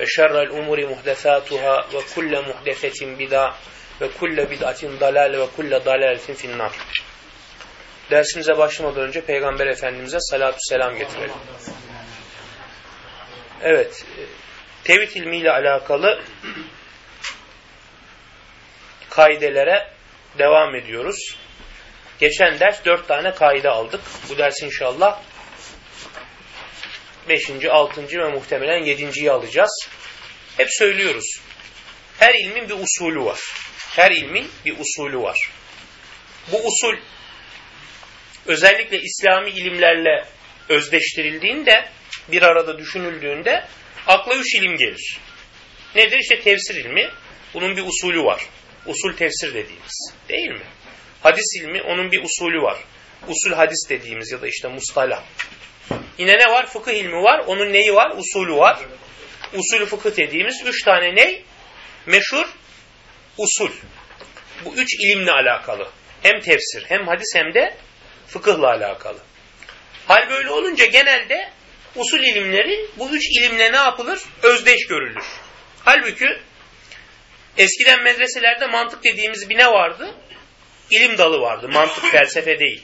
وشر الأمور محدثاتها وكل محدثة بدع وكل بدعة ضلال وكل ضلالة في النار Dersimize başlamadan önce Peygamber Efendimiz'e salatü selam getirelim. Evet, tevhid ilmiyle alakalı kaidelere devam ediyoruz. Geçen ders dört tane kaide aldık. Bu ders inşallah beşinci, altıncı ve muhtemelen yedinciyi alacağız. Hep söylüyoruz. Her ilmin bir usulü var. Her ilmin bir usulü var. Bu usul özellikle İslami ilimlerle özdeştirildiğinde, bir arada düşünüldüğünde akla üç ilim gelir. Nedir? İşte tefsir ilmi. Bunun bir usulü var. Usul tefsir dediğimiz. Değil mi? Hadis ilmi onun bir usulü var. Usul hadis dediğimiz ya da işte mustalah. Yine ne var? Fıkıh ilmi var. Onun neyi var? Usulü var. Usulü fıkıh dediğimiz üç tane ney? Meşhur usul. Bu üç ilimle alakalı. Hem tefsir, hem hadis hem de fıkıhla alakalı. Hal böyle olunca genelde usul ilimleri bu üç ilimle ne yapılır? Özdeş görülür. Halbuki eskiden medreselerde mantık dediğimiz bir ne vardı? İlim dalı vardı. Mantık felsefe değil.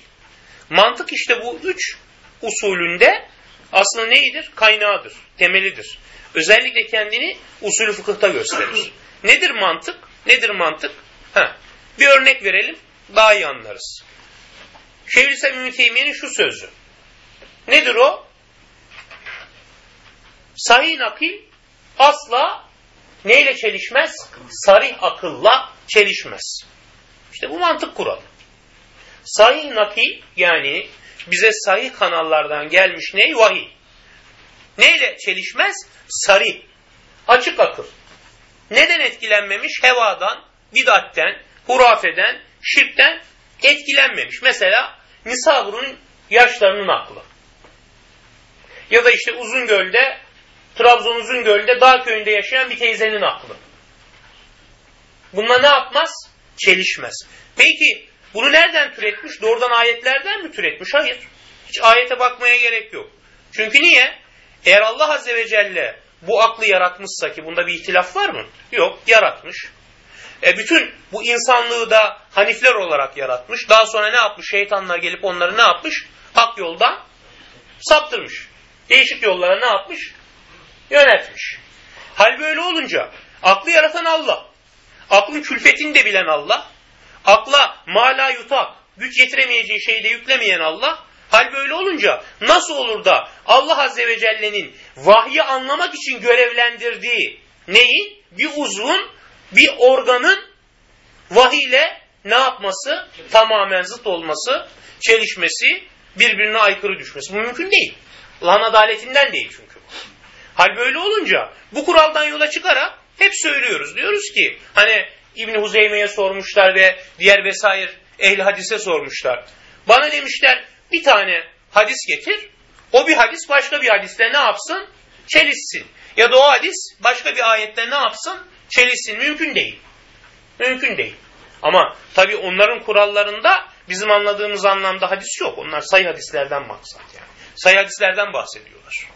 Mantık işte bu üç usulünde aslında neydir? Kaynağıdır, temelidir. Özellikle kendini usulü fıkıhta gösterir. Nedir mantık? Nedir mantık? Ha, bir örnek verelim, daha iyi anlarız. Şeyhülislam İbn şu sözü. Nedir o? Sahih nakil asla neyle çelişmez? Sarih akılla çelişmez. İşte bu mantık kuralı. Sahih nakil yani bize sahih kanallardan gelmiş ney? Vahiy. Neyle çelişmez? Sarih. Açık akıl. Neden etkilenmemiş? Hevadan, bidatten, hurafeden, şirkten etkilenmemiş. Mesela Nisabru'nun yaşlarının aklı. Ya da işte Uzungöl'de, Trabzon Uzungöl'de dağ köyünde yaşayan bir teyzenin aklı. Bununla ne yapmaz? Çelişmez. Peki bunu nereden türetmiş? Doğrudan ayetlerden mi türetmiş? Hayır. Hiç ayete bakmaya gerek yok. Çünkü niye? Eğer Allah Azze ve Celle bu aklı yaratmışsa ki bunda bir ihtilaf var mı? Yok, yaratmış. E bütün bu insanlığı da hanifler olarak yaratmış. Daha sonra ne yapmış? Şeytanlar gelip onları ne yapmış? Hak yoldan saptırmış. Değişik yollara ne yapmış? Yönetmiş. Hal böyle olunca aklı yaratan Allah. Aklın külfetini de bilen Allah. Akla mala yutak, güç yetiremeyeceği şeyi de yüklemeyen Allah. Hal böyle olunca nasıl olur da Allah Azze ve Celle'nin vahyi anlamak için görevlendirdiği neyin? Bir uzvun, bir organın vahiyle ne yapması? Tamamen zıt olması, çelişmesi, birbirine aykırı düşmesi. Bu mümkün değil. Allah'ın adaletinden değil çünkü. Hal böyle olunca bu kuraldan yola çıkarak hep söylüyoruz. Diyoruz ki hani İbni Huzeyme'ye sormuşlar ve diğer vesaire ehli hadise sormuşlar. Bana demişler bir tane hadis getir. O bir hadis başka bir hadiste ne yapsın? Çelişsin. Ya da o hadis başka bir ayette ne yapsın? Çelişsin. Mümkün değil. Mümkün değil. Ama tabii onların kurallarında bizim anladığımız anlamda hadis yok. Onlar sayı hadislerden maksat yani. Sayı hadislerden bahsediyorlar.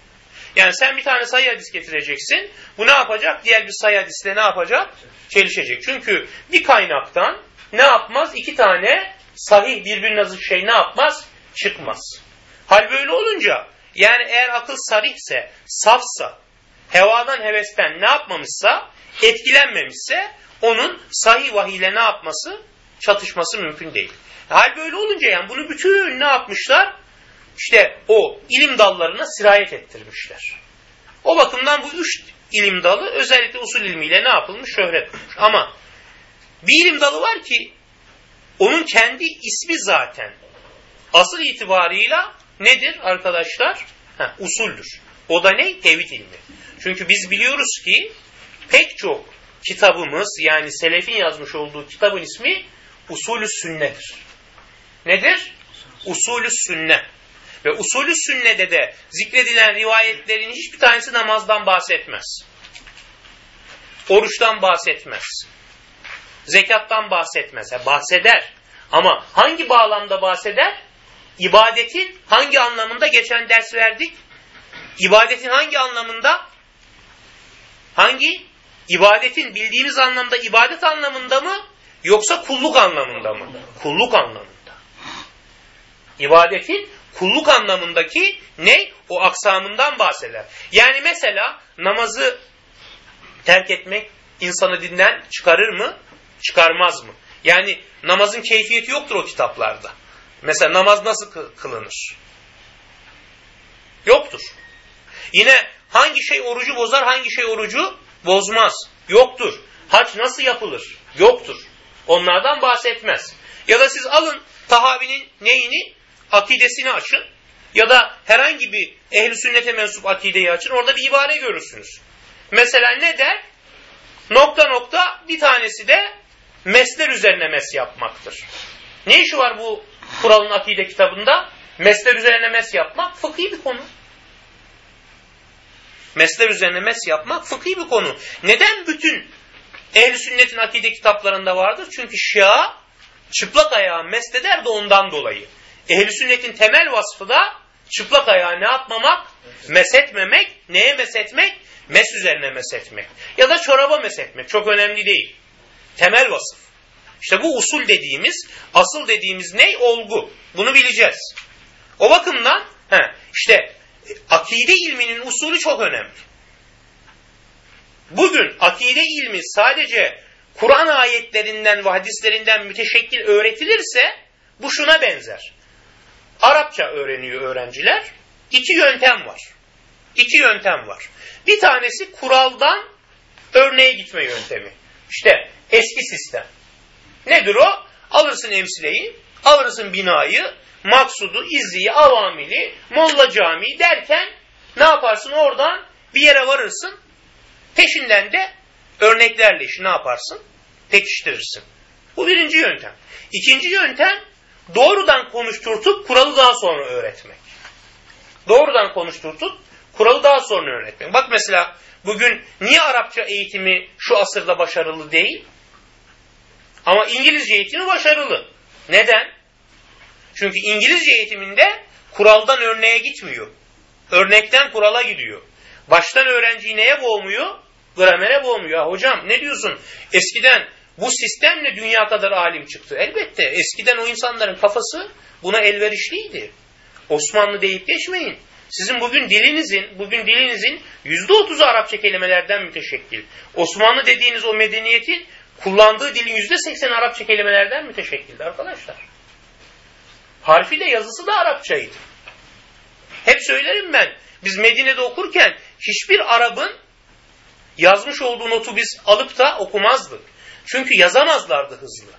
Yani sen bir tane sayı hadis getireceksin. Bu ne yapacak? Diğer bir sayı hadisle ne yapacak? Çelişecek. Çünkü bir kaynaktan ne yapmaz? İki tane sahih birbirine zıt şey ne yapmaz? Çıkmaz. Hal böyle olunca yani eğer akıl sarihse, safsa, hevadan hevesten ne yapmamışsa, etkilenmemişse onun sahih vahiyle ne yapması? Çatışması mümkün değil. Hal böyle olunca yani bunu bütün ne yapmışlar? İşte o ilim dallarına sirayet ettirmişler. O bakımdan bu üç ilim dalı özellikle usul ilmiyle ne yapılmış? Şöhret bulmuş. Ama bir ilim dalı var ki onun kendi ismi zaten asıl itibarıyla nedir arkadaşlar? Heh, usuldür. O da ne? Tevhid ilmi. Çünkü biz biliyoruz ki pek çok kitabımız yani selefin yazmış olduğu kitabın ismi usulü sünnedir. Nedir? Usulü sünne. Ve usulü sünnede de zikredilen rivayetlerin hiçbir tanesi namazdan bahsetmez. Oruçtan bahsetmez. Zekattan bahsetmez. Yani bahseder. Ama hangi bağlamda bahseder? İbadetin hangi anlamında geçen ders verdik? İbadetin hangi anlamında? Hangi? İbadetin bildiğimiz anlamda ibadet anlamında mı? Yoksa kulluk anlamında mı? Kulluk anlamında. İbadetin kulluk anlamındaki ne? O aksamından bahseder. Yani mesela namazı terk etmek insanı dinden çıkarır mı? Çıkarmaz mı? Yani namazın keyfiyeti yoktur o kitaplarda. Mesela namaz nasıl kılınır? Yoktur. Yine hangi şey orucu bozar, hangi şey orucu bozmaz? Yoktur. Hac nasıl yapılır? Yoktur. Onlardan bahsetmez. Ya da siz alın Tahavi'nin neyini? Akidesini açın. Ya da herhangi bir ehli sünnete mensup akideyi açın. Orada bir ibare görürsünüz. Mesela ne der? Nokta nokta bir tanesi de mesler üzerine mes yapmaktır. Ne işi var bu kuralın akide kitabında? Mesler üzerine mes yapmak fıkhi bir konu. Mesler üzerine mes yapmak fıkhi bir konu. Neden bütün ehl sünnetin akide kitaplarında vardır? Çünkü Şia çıplak ayağı mesleder de ondan dolayı. Ehl sünnetin temel vasfı da çıplak ayağı ne yapmamak? Mesetmemek. Neye mesetmek? Mes üzerine mesetmek. Ya da çoraba mesetmek. Çok önemli değil. Temel vasıf. İşte bu usul dediğimiz, asıl dediğimiz ne? Olgu. Bunu bileceğiz. O bakımdan he, işte akide ilminin usulü çok önemli. Bugün akide ilmi sadece Kur'an ayetlerinden ve hadislerinden müteşekkil öğretilirse bu şuna benzer. Arapça öğreniyor öğrenciler. İki yöntem var. İki yöntem var. Bir tanesi kuraldan örneğe gitme yöntemi. İşte eski sistem. Nedir o? Alırsın emsileyi, alırsın binayı, maksudu, izziyi, avamili, molla camii derken ne yaparsın oradan bir yere varırsın. Peşinden de örneklerle işi ne yaparsın? Pekiştirirsin. Bu birinci yöntem. İkinci yöntem doğrudan konuşturtup kuralı daha sonra öğretmek. Doğrudan konuşturtup kuralı daha sonra öğretmek. Bak mesela bugün niye Arapça eğitimi şu asırda başarılı değil? Ama İngilizce eğitimi başarılı. Neden? Çünkü İngilizce eğitiminde kuraldan örneğe gitmiyor. Örnekten kurala gidiyor. Baştan öğrenciyi neye boğmuyor? Gramere boğmuyor. Ya hocam ne diyorsun? Eskiden bu sistemle dünya kadar alim çıktı. Elbette eskiden o insanların kafası buna elverişliydi. Osmanlı deyip geçmeyin. Sizin bugün dilinizin, bugün dilinizin yüzde otuzu Arapça kelimelerden müteşekkil. Osmanlı dediğiniz o medeniyetin kullandığı dilin yüzde seksen Arapça kelimelerden müteşekkildi arkadaşlar. Harfi de yazısı da Arapçaydı. Hep söylerim ben. Biz Medine'de okurken hiçbir Arap'ın yazmış olduğu notu biz alıp da okumazdık. Çünkü yazamazlardı hızlı.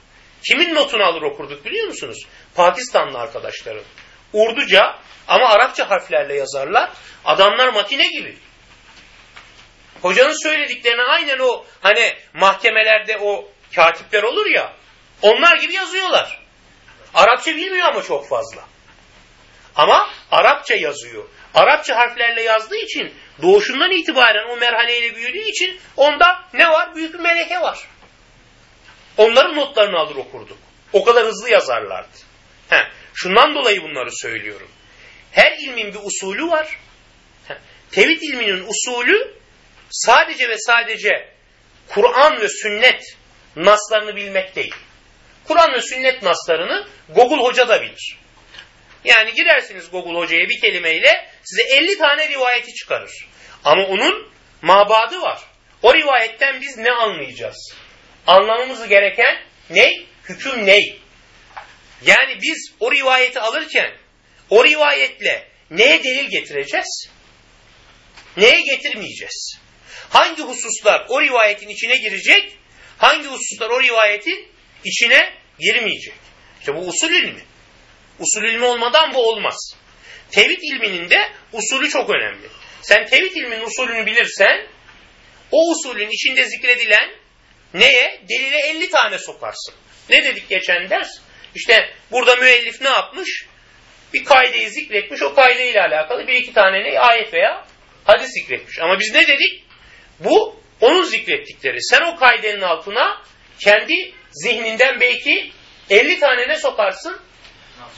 Kimin notunu alır okurduk biliyor musunuz? Pakistanlı arkadaşların. Urduca ama Arapça harflerle yazarlar. Adamlar makine gibi. Hocanın söylediklerini aynen o hani mahkemelerde o katipler olur ya onlar gibi yazıyorlar. Arapça bilmiyor ama çok fazla. Ama Arapça yazıyor. Arapça harflerle yazdığı için doğuşundan itibaren o merhaleyle büyüdüğü için onda ne var? Büyük bir meleke var. Onların notlarını alır okurduk. O kadar hızlı yazarlardı. He, şundan dolayı bunları söylüyorum. Her ilmin bir usulü var. Tevhid ilminin usulü sadece ve sadece Kur'an ve sünnet naslarını bilmek değil. Kur'an ve sünnet naslarını Google Hoca da bilir. Yani girersiniz Google Hoca'ya bir kelimeyle size 50 tane rivayeti çıkarır. Ama onun mabadı var. O rivayetten biz ne anlayacağız? Anlamamız gereken ne? Hüküm ne? Yani biz o rivayeti alırken o rivayetle neye delil getireceğiz? Neye getirmeyeceğiz? Hangi hususlar o rivayetin içine girecek? Hangi hususlar o rivayetin içine girmeyecek? İşte bu usul ilmi. Usul ilmi olmadan bu olmaz. Tevhid ilminin de usulü çok önemli. Sen tevhid ilminin usulünü bilirsen o usulün içinde zikredilen neye? Delile 50 tane sokarsın. Ne dedik geçen ders? İşte burada müellif ne yapmış? Bir kaideyi zikretmiş. O kaideyle alakalı bir iki tane ne? Ayet veya hadis zikretmiş. Ama biz ne dedik? Bu onun zikrettikleri. Sen o kaidenin altına kendi zihninden belki 50 tane ne sokarsın?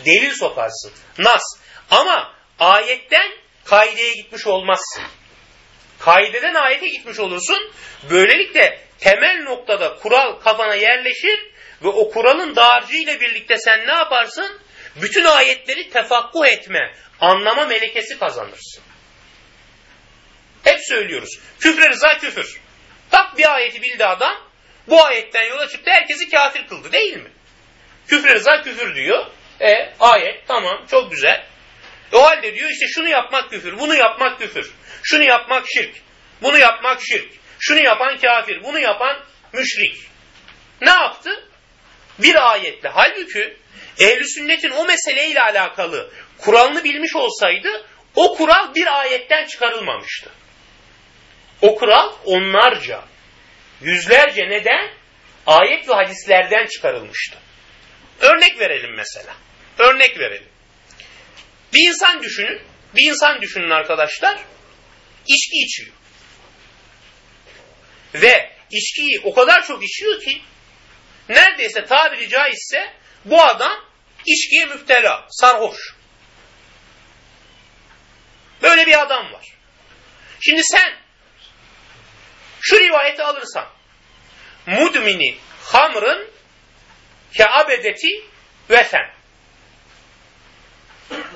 Delil sokarsın. Nas. Ama ayetten kaideye gitmiş olmazsın. Kaideden ayete gitmiş olursun. Böylelikle temel noktada kural kafana yerleşir ve o kuralın dağarcığı ile birlikte sen ne yaparsın? Bütün ayetleri tefakkuh etme, anlama melekesi kazanırsın. Hep söylüyoruz. Küfre rıza küfür. Tak bir ayeti bildi adam, bu ayetten yola çıktı, herkesi kafir kıldı değil mi? Küfre rıza küfür diyor. E ayet tamam çok güzel. E, o halde diyor işte şunu yapmak küfür, bunu yapmak küfür. Şunu yapmak şirk, bunu yapmak şirk. Şunu yapan kafir, bunu yapan müşrik. Ne yaptı? Bir ayetle. Halbuki ehli sünnetin o meseleyle alakalı kuralını bilmiş olsaydı o kural bir ayetten çıkarılmamıştı. O kural onlarca, yüzlerce neden? Ayet ve hadislerden çıkarılmıştı. Örnek verelim mesela. Örnek verelim. Bir insan düşünün. Bir insan düşünün arkadaşlar. İçki içiyor. Ve içkiyi o kadar çok içiyor ki neredeyse tabiri caizse bu adam içkiye müptela, sarhoş. Böyle bir adam var. Şimdi sen şu rivayeti alırsan mudmini hamrın keabedeti vesen.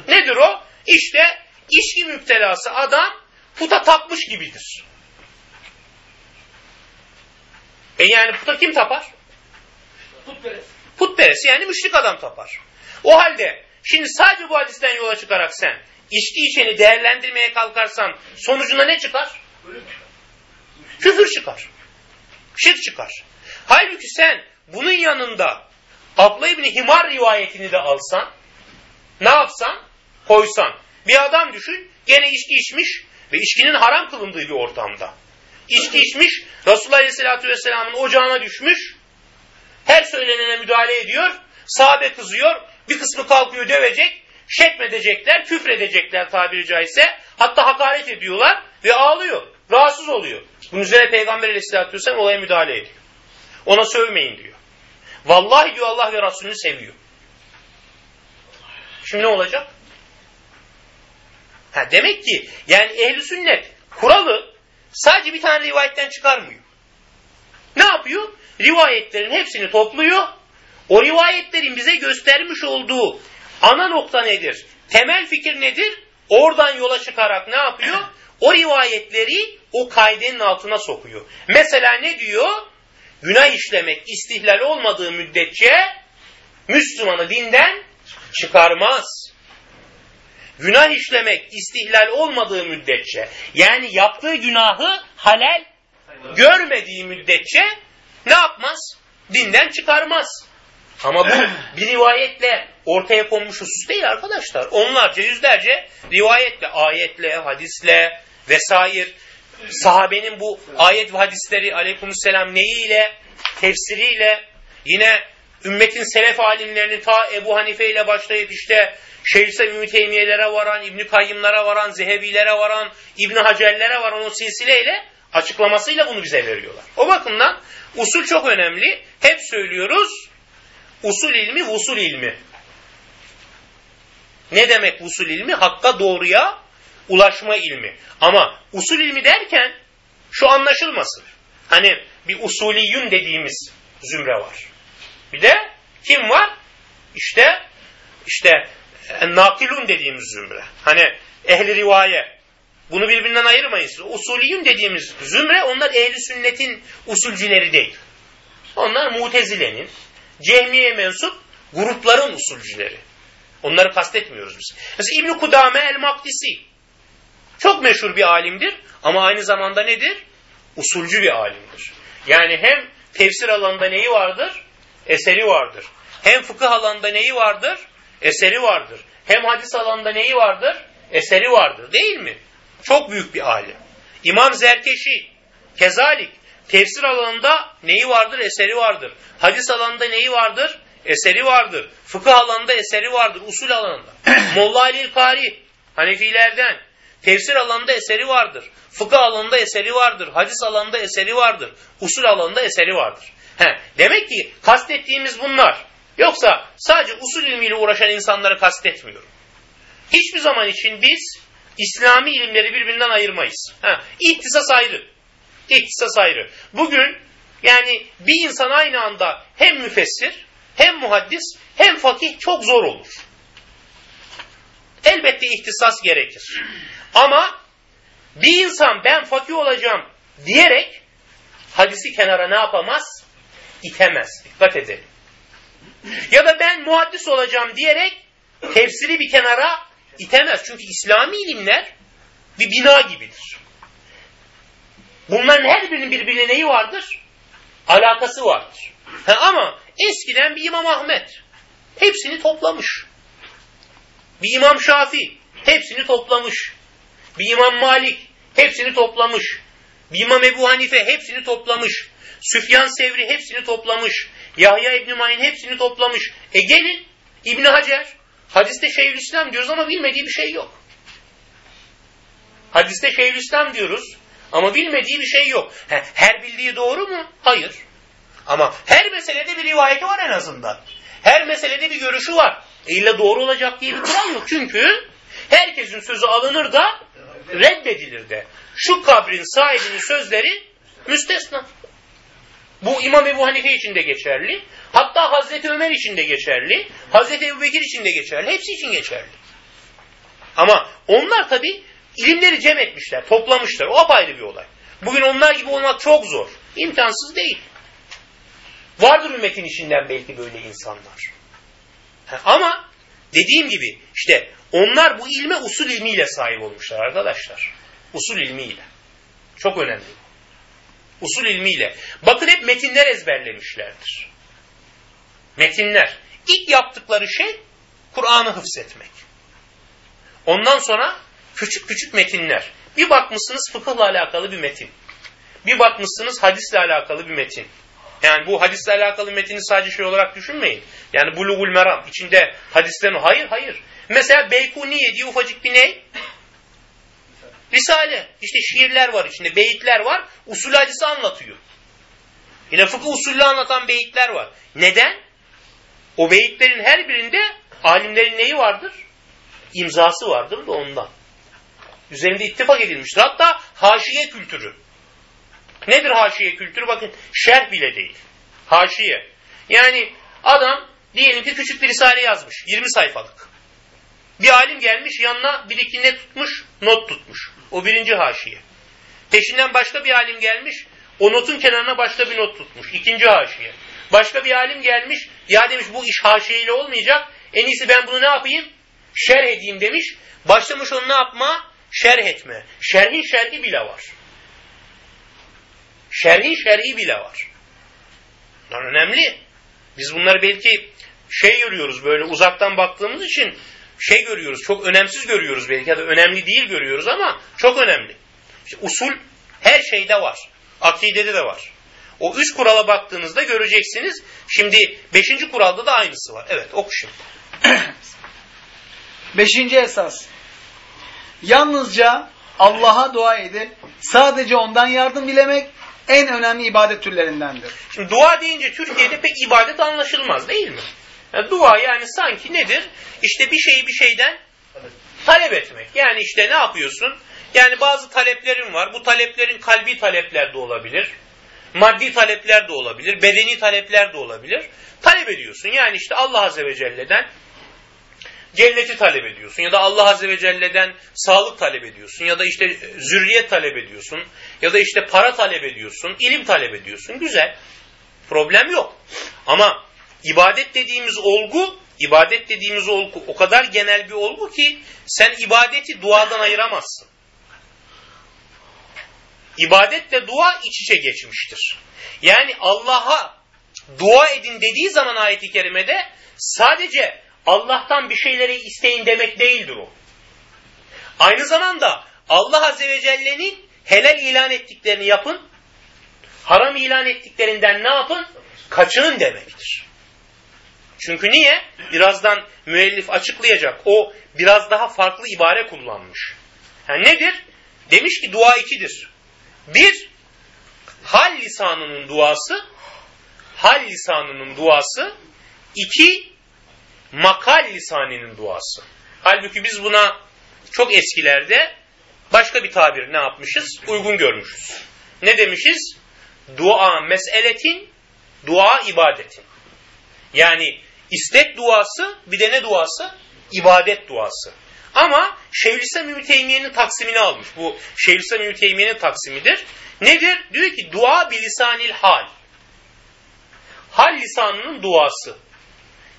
Nedir o? İşte içki müptelası adam puta tapmış gibidir. E yani puta kim tapar? Putperest. Putperest yani müşrik adam tapar. O halde şimdi sadece bu hadisten yola çıkarak sen içki içeni değerlendirmeye kalkarsan sonucuna ne çıkar? Küfür çıkar. Şirk çıkar. Halbuki sen bunun yanında Abla İbni Himar rivayetini de alsan ne yapsan? Koysan. Bir adam düşün gene içki içmiş ve içkinin haram kılındığı bir ortamda. İçki içmiş Resulullah Aleyhisselatü Vesselam'ın ocağına düşmüş her söylenene müdahale ediyor. Sahabe kızıyor. Bir kısmı kalkıyor dövecek. Şetmedecekler, küfredecekler tabiri caizse. Hatta hakaret ediyorlar ve ağlıyor. Rahatsız oluyor. Bunun üzerine Peygamber aleyhissalatü vesselam olaya müdahale ediyor. Ona sövmeyin diyor. Vallahi diyor Allah ve Resulünü seviyor. Şimdi ne olacak? Ha demek ki yani ehli sünnet kuralı sadece bir tane rivayetten çıkarmıyor. Ne yapıyor? Rivayetlerin hepsini topluyor. O rivayetlerin bize göstermiş olduğu ana nokta nedir? Temel fikir nedir? Oradan yola çıkarak ne yapıyor? O rivayetleri o kaidenin altına sokuyor. Mesela ne diyor? Günah işlemek istihlal olmadığı müddetçe Müslümanı dinden çıkarmaz. Günah işlemek istihlal olmadığı müddetçe yani yaptığı günahı halal görmediği müddetçe ne yapmaz? Dinden çıkarmaz. Ama bu bir rivayetle ortaya konmuş husus değil arkadaşlar. Onlarca, yüzlerce rivayetle, ayetle, hadisle vesaire sahabenin bu ayet ve hadisleri aleykümselam neyiyle, tefsiriyle yine ümmetin selef alimlerinin ta Ebu Hanife ile başlayıp işte İbni Teymiye'lere varan, İbni Kayyımlara varan, Zehebilere varan, İbni Hacerlere varan o silsileyle açıklamasıyla bunu bize veriyorlar. O bakımdan usul çok önemli. Hep söylüyoruz. Usul ilmi, usul ilmi. Ne demek usul ilmi? Hakka doğruya ulaşma ilmi. Ama usul ilmi derken şu anlaşılmasın. Hani bir usuliyün dediğimiz zümre var. Bir de kim var? İşte işte nakilun dediğimiz zümre. Hani ehli rivaye. Bunu birbirinden ayırmayın siz. Usuliyün dediğimiz zümre onlar ehli sünnetin usulcileri değil. Onlar mutezilenin, cehmiye mensup grupların usulcileri. Onları kastetmiyoruz biz. Mesela İbn Kudame el-Makdisi çok meşhur bir alimdir ama aynı zamanda nedir? Usulcü bir alimdir. Yani hem tefsir alanında neyi vardır? Eseri vardır. Hem fıkıh alanında neyi vardır? Eseri vardır. Hem hadis alanında neyi vardır? Eseri vardır değil mi? Çok büyük bir alim. İmam Zerkeşi, kezalik, tefsir alanında neyi vardır? Eseri vardır. Hadis alanında neyi vardır? Eseri vardır. Fıkıh alanında eseri vardır. Usul alanında. Molla Ali Kari, Hanefilerden. Tefsir alanında eseri vardır. Fıkıh alanında eseri vardır. Hadis alanında eseri vardır. Usul alanında eseri vardır. He, demek ki kastettiğimiz bunlar. Yoksa sadece usul ilmiyle uğraşan insanları kastetmiyorum. Hiçbir zaman için biz İslami ilimleri birbirinden ayırmayız. Ha, ihtisas ayrı. İhtisas ayrı. Bugün yani bir insan aynı anda hem müfessir, hem muhaddis, hem fakih çok zor olur. Elbette ihtisas gerekir. Ama bir insan ben fakih olacağım diyerek hadisi kenara ne yapamaz? İtemez. Dikkat edelim. Ya da ben muhaddis olacağım diyerek tefsiri bir kenara itemez. Çünkü İslami ilimler bir bina gibidir. Bunların her birinin birbirine neyi vardır? Alakası vardır. Ha, ama eskiden bir İmam Ahmet hepsini toplamış. Bir İmam Şafii hepsini toplamış. Bir İmam Malik hepsini toplamış. Bir İmam Ebu Hanife hepsini toplamış. Süfyan Sevri hepsini toplamış. Yahya İbn Mayin hepsini toplamış. E gelin İbn Hacer hadiste Şeyhülislam diyoruz ama bilmediği bir şey yok. Hadiste Şeyhülislam diyoruz ama bilmediği bir şey yok. He, her bildiği doğru mu? Hayır. Ama her meselede bir rivayeti var en azından. Her meselede bir görüşü var. E illa doğru olacak diye bir kural yok. Çünkü herkesin sözü alınır da reddedilir de. Şu kabrin sahibinin sözleri müstesna. Bu İmam Ebu Hanife için de geçerli. Hatta Hazreti Ömer için de geçerli. Hazreti Ebu Bekir için de geçerli. Hepsi için geçerli. Ama onlar tabi ilimleri cem etmişler, toplamışlar. O apayrı bir olay. Bugün onlar gibi olmak çok zor. İmkansız değil. Vardır ümmetin içinden belki böyle insanlar. Ama dediğim gibi işte onlar bu ilme usul ilmiyle sahip olmuşlar arkadaşlar. Usul ilmiyle. Çok önemli. Usul ilmiyle. Bakın hep metinler ezberlemişlerdir. Metinler. İlk yaptıkları şey Kur'an'ı hıfzetmek. Ondan sonra küçük küçük metinler. Bir bakmışsınız fıkıhla alakalı bir metin. Bir bakmışsınız hadisle alakalı bir metin. Yani bu hadisle alakalı metini sadece şey olarak düşünmeyin. Yani bulugul meram içinde hadisten hayır hayır. Mesela Beykuniye diye ufacık bir ne? Risale. İşte şiirler var içinde, beyitler var. Usul hadisi anlatıyor. Yine fıkıh usulü anlatan beyitler var. Neden? O beyitlerin her birinde alimlerin neyi vardır? İmzası vardır da ondan. Üzerinde ittifak edilmiştir. Hatta haşiye kültürü. Nedir haşiye kültürü? Bakın şerh bile değil. Haşiye. Yani adam diyelim ki küçük bir risale yazmış. 20 sayfalık. Bir alim gelmiş yanına bir iki ne tutmuş? Not tutmuş. O birinci haşiye. Peşinden başka bir alim gelmiş. O notun kenarına başka bir not tutmuş. İkinci haşiye. Başka bir alim gelmiş. Ya demiş bu iş haşiyeyle olmayacak. En iyisi ben bunu ne yapayım? Şerh edeyim demiş. Başlamış onu ne yapma? Şerh etme. Şerhin şerhi bile var. Şerhi şerhi bile var. Bunlar önemli. Biz bunları belki şey görüyoruz böyle uzaktan baktığımız için şey görüyoruz, çok önemsiz görüyoruz belki ya da önemli değil görüyoruz ama çok önemli. İşte usul her şeyde var. Akidede de var. O üç kurala baktığınızda göreceksiniz. Şimdi beşinci kuralda da aynısı var. Evet oku şimdi. Beşinci esas. Yalnızca Allah'a dua edip sadece ondan yardım dilemek en önemli ibadet türlerindendir. Şimdi dua deyince Türkiye'de pek ibadet anlaşılmaz değil mi? Dua yani sanki nedir? İşte bir şeyi bir şeyden talep etmek. Yani işte ne yapıyorsun? Yani bazı taleplerin var. Bu taleplerin kalbi talepler de olabilir. Maddi talepler de olabilir. Bedeni talepler de olabilir. Talep ediyorsun. Yani işte Allah Azze ve Celle'den cenneti talep ediyorsun ya da Allah Azze ve Celle'den sağlık talep ediyorsun ya da işte zürriyet talep ediyorsun ya da işte para talep ediyorsun, ilim talep ediyorsun. Güzel. Problem yok. Ama ibadet dediğimiz olgu, ibadet dediğimiz olgu o kadar genel bir olgu ki sen ibadeti duadan ayıramazsın. İbadetle dua iç içe geçmiştir. Yani Allah'a dua edin dediği zaman ayet-i kerimede sadece Allah'tan bir şeyleri isteyin demek değildir o. Aynı zamanda Allah Azze ve Celle'nin helal ilan ettiklerini yapın, haram ilan ettiklerinden ne yapın? Kaçının demektir. Çünkü niye? Birazdan müellif açıklayacak. O biraz daha farklı ibare kullanmış. Yani nedir? Demiş ki dua ikidir. Bir, hal lisanının duası, hal lisanının duası. iki makal lisaninin duası. Halbuki biz buna çok eskilerde başka bir tabir ne yapmışız? Uygun görmüşüz. Ne demişiz? Dua meseletin, dua ibadetin. Yani istek duası, bir de ne duası? İbadet duası. Ama Şeyhülislam İbni Teymiye'nin taksimini almış. Bu Şeyhülislam İbni Teymiye'nin taksimidir. Nedir? Diyor ki dua bilisanil hal. Hal lisanının duası.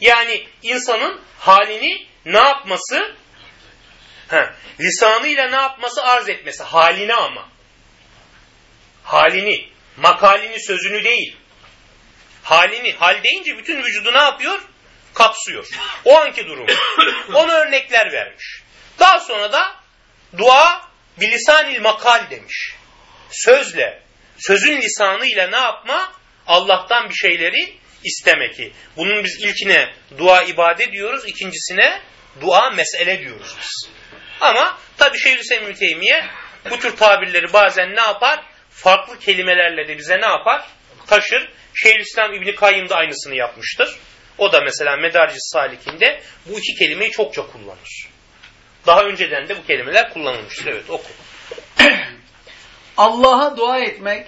Yani insanın halini ne yapması? He, lisanıyla ne yapması? Arz etmesi. Halini ama. Halini. Makalini, sözünü değil. Halini. Hal deyince bütün vücudu ne yapıyor? Kapsıyor. O anki durum. Ona örnekler vermiş. Daha sonra da dua bilisanil makal demiş. Sözle, sözün lisanıyla ne yapma? Allah'tan bir şeyleri isteme ki. Bunun biz ilkine dua ibadet diyoruz, ikincisine dua mesele diyoruz biz. Ama tabi Şeyhülislam Teymiye bu tür tabirleri bazen ne yapar? Farklı kelimelerle de bize ne yapar? Taşır. Şeyhülislam İbni Kayyım da aynısını yapmıştır. O da mesela Medarcis Salik'inde bu iki kelimeyi çokça kullanır. Daha önceden de bu kelimeler kullanılmıştır. Evet oku. Allah'a dua etmek,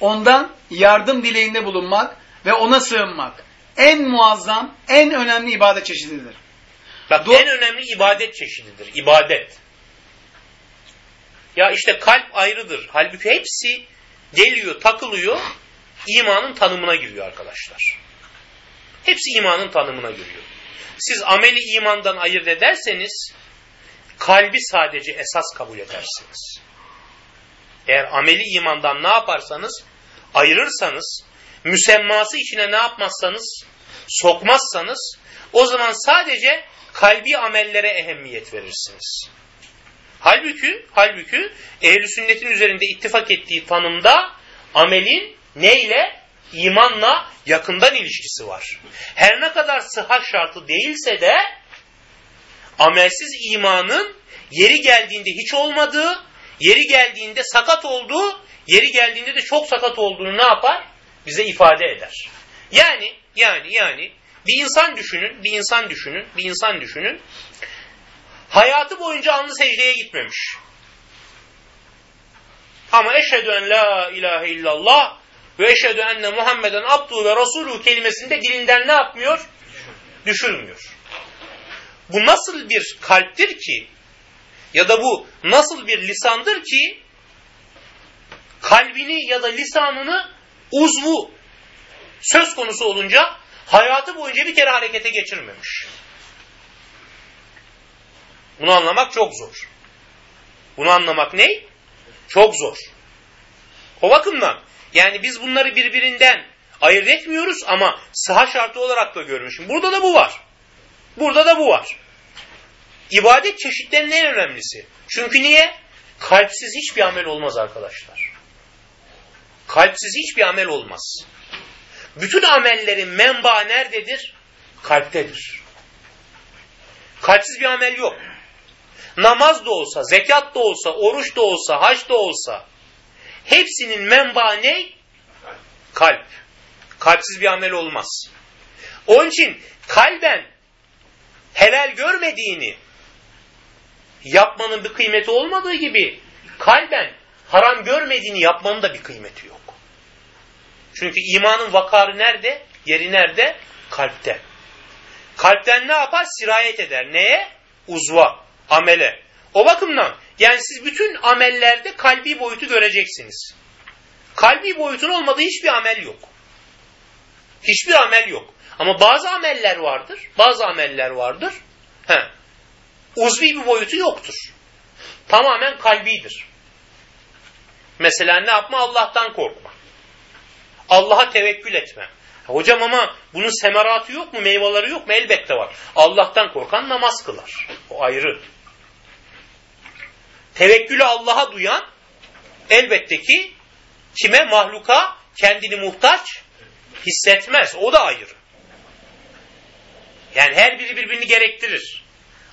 ondan yardım dileğinde bulunmak ve ona sığınmak en muazzam, en önemli ibadet çeşididir. Bak en önemli ibadet çeşididir. İbadet. Ya işte kalp ayrıdır. Halbuki hepsi geliyor, takılıyor, imanın tanımına giriyor arkadaşlar. Hepsi imanın tanımına giriyor. Siz ameli imandan ayırt ederseniz kalbi sadece esas kabul edersiniz. Eğer ameli imandan ne yaparsanız ayırırsanız müsemması içine ne yapmazsanız sokmazsanız o zaman sadece kalbi amellere ehemmiyet verirsiniz. Halbuki, halbuki ehl sünnetin üzerinde ittifak ettiği tanımda amelin neyle? İmanla yakından ilişkisi var. Her ne kadar sıhhat şartı değilse de amelsiz imanın yeri geldiğinde hiç olmadığı, yeri geldiğinde sakat olduğu, yeri geldiğinde de çok sakat olduğunu ne yapar? Bize ifade eder. Yani, yani, yani bir insan düşünün, bir insan düşünün, bir insan düşünün. Hayatı boyunca anlı secdeye gitmemiş. Ama eşhedü en la ilahe illallah ve eşhedü enne Muhammeden abdu ve rasulü kelimesinde dilinden ne yapmıyor? Düşürmüyor. Bu nasıl bir kalptir ki ya da bu nasıl bir lisandır ki kalbini ya da lisanını uzvu söz konusu olunca hayatı boyunca bir kere harekete geçirmemiş. Bunu anlamak çok zor. Bunu anlamak ne? Çok zor. O bakımdan yani biz bunları birbirinden ayırt etmiyoruz ama sıha şartı olarak da görmüşüm. Burada da bu var. Burada da bu var. İbadet çeşitlerinin en önemlisi. Çünkü niye? Kalpsiz hiçbir amel olmaz arkadaşlar. Kalpsiz hiçbir amel olmaz. Bütün amellerin menba nerededir? Kalptedir. Kalpsiz bir amel yok. Namaz da olsa, zekat da olsa, oruç da olsa, hac da olsa hepsinin menba ne? Kalp. Kalpsiz bir amel olmaz. Onun için kalben helal görmediğini yapmanın bir kıymeti olmadığı gibi kalben haram görmediğini yapmanın da bir kıymeti yok. Çünkü imanın vakarı nerede? Yeri nerede? Kalpte. Kalpten ne yapar? Sirayet eder. Neye? Uzva, amele. O bakımdan yani siz bütün amellerde kalbi boyutu göreceksiniz. Kalbi boyutun olmadığı hiçbir amel yok. Hiçbir amel yok. Ama bazı ameller vardır. Bazı ameller vardır. He. Uzvi bir boyutu yoktur. Tamamen kalbidir. Mesela ne yapma? Allah'tan korkma. Allah'a tevekkül etme. Hocam ama bunun semeratı yok mu? Meyveleri yok mu? Elbette var. Allah'tan korkan namaz kılar. O ayrı. Tevekkülü Allah'a duyan elbette ki kime? Mahluka kendini muhtaç hissetmez. O da ayrı. Yani her biri birbirini gerektirir.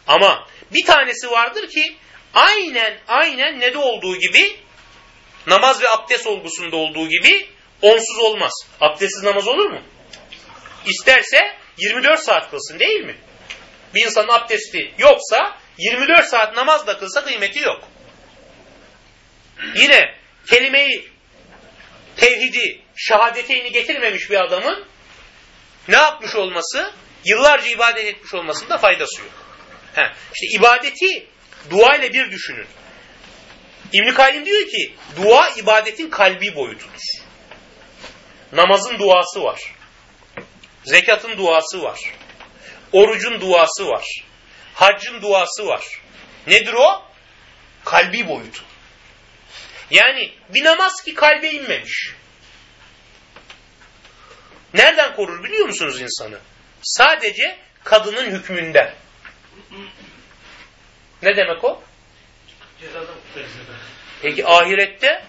Ama bir tanesi vardır ki aynen aynen ne de olduğu gibi namaz ve abdest olgusunda olduğu gibi onsuz olmaz. Abdestsiz namaz olur mu? İsterse 24 saat kılsın değil mi? Bir insanın abdesti yoksa 24 saat namaz da kılsa kıymeti yok. Yine kelimeyi, tevhidi, şehadeteyni getirmemiş bir adamın ne yapmış olması? Yıllarca ibadet etmiş olmasında faydası yok. He, işte ibadeti dua ile bir düşünün. İbn Kayyim diyor ki dua ibadetin kalbi boyutudur. Namazın duası var. Zekatın duası var. Orucun duası var. Haccın duası var. Nedir o? Kalbi boyutu. Yani bir namaz ki kalbe inmemiş. Nereden korur biliyor musunuz insanı? Sadece kadının hükmünden. Ne demek o? Peki ahirette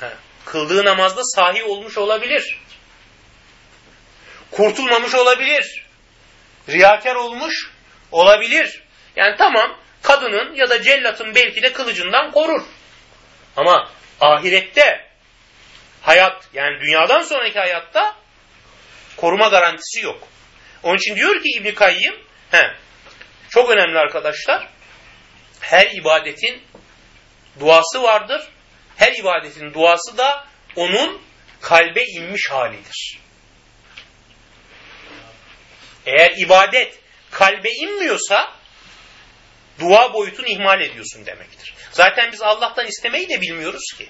he, kıldığı namazda sahi olmuş olabilir. Kurtulmamış olabilir. Riyakar olmuş olabilir. Yani tamam kadının ya da cellatın belki de kılıcından korur. Ama ahirette hayat yani dünyadan sonraki hayatta koruma garantisi yok. Onun için diyor ki İbn Kayyim he, çok önemli arkadaşlar. Her ibadetin duası vardır. Her ibadetin duası da onun kalbe inmiş halidir. Eğer ibadet kalbe inmiyorsa dua boyutunu ihmal ediyorsun demektir. Zaten biz Allah'tan istemeyi de bilmiyoruz ki.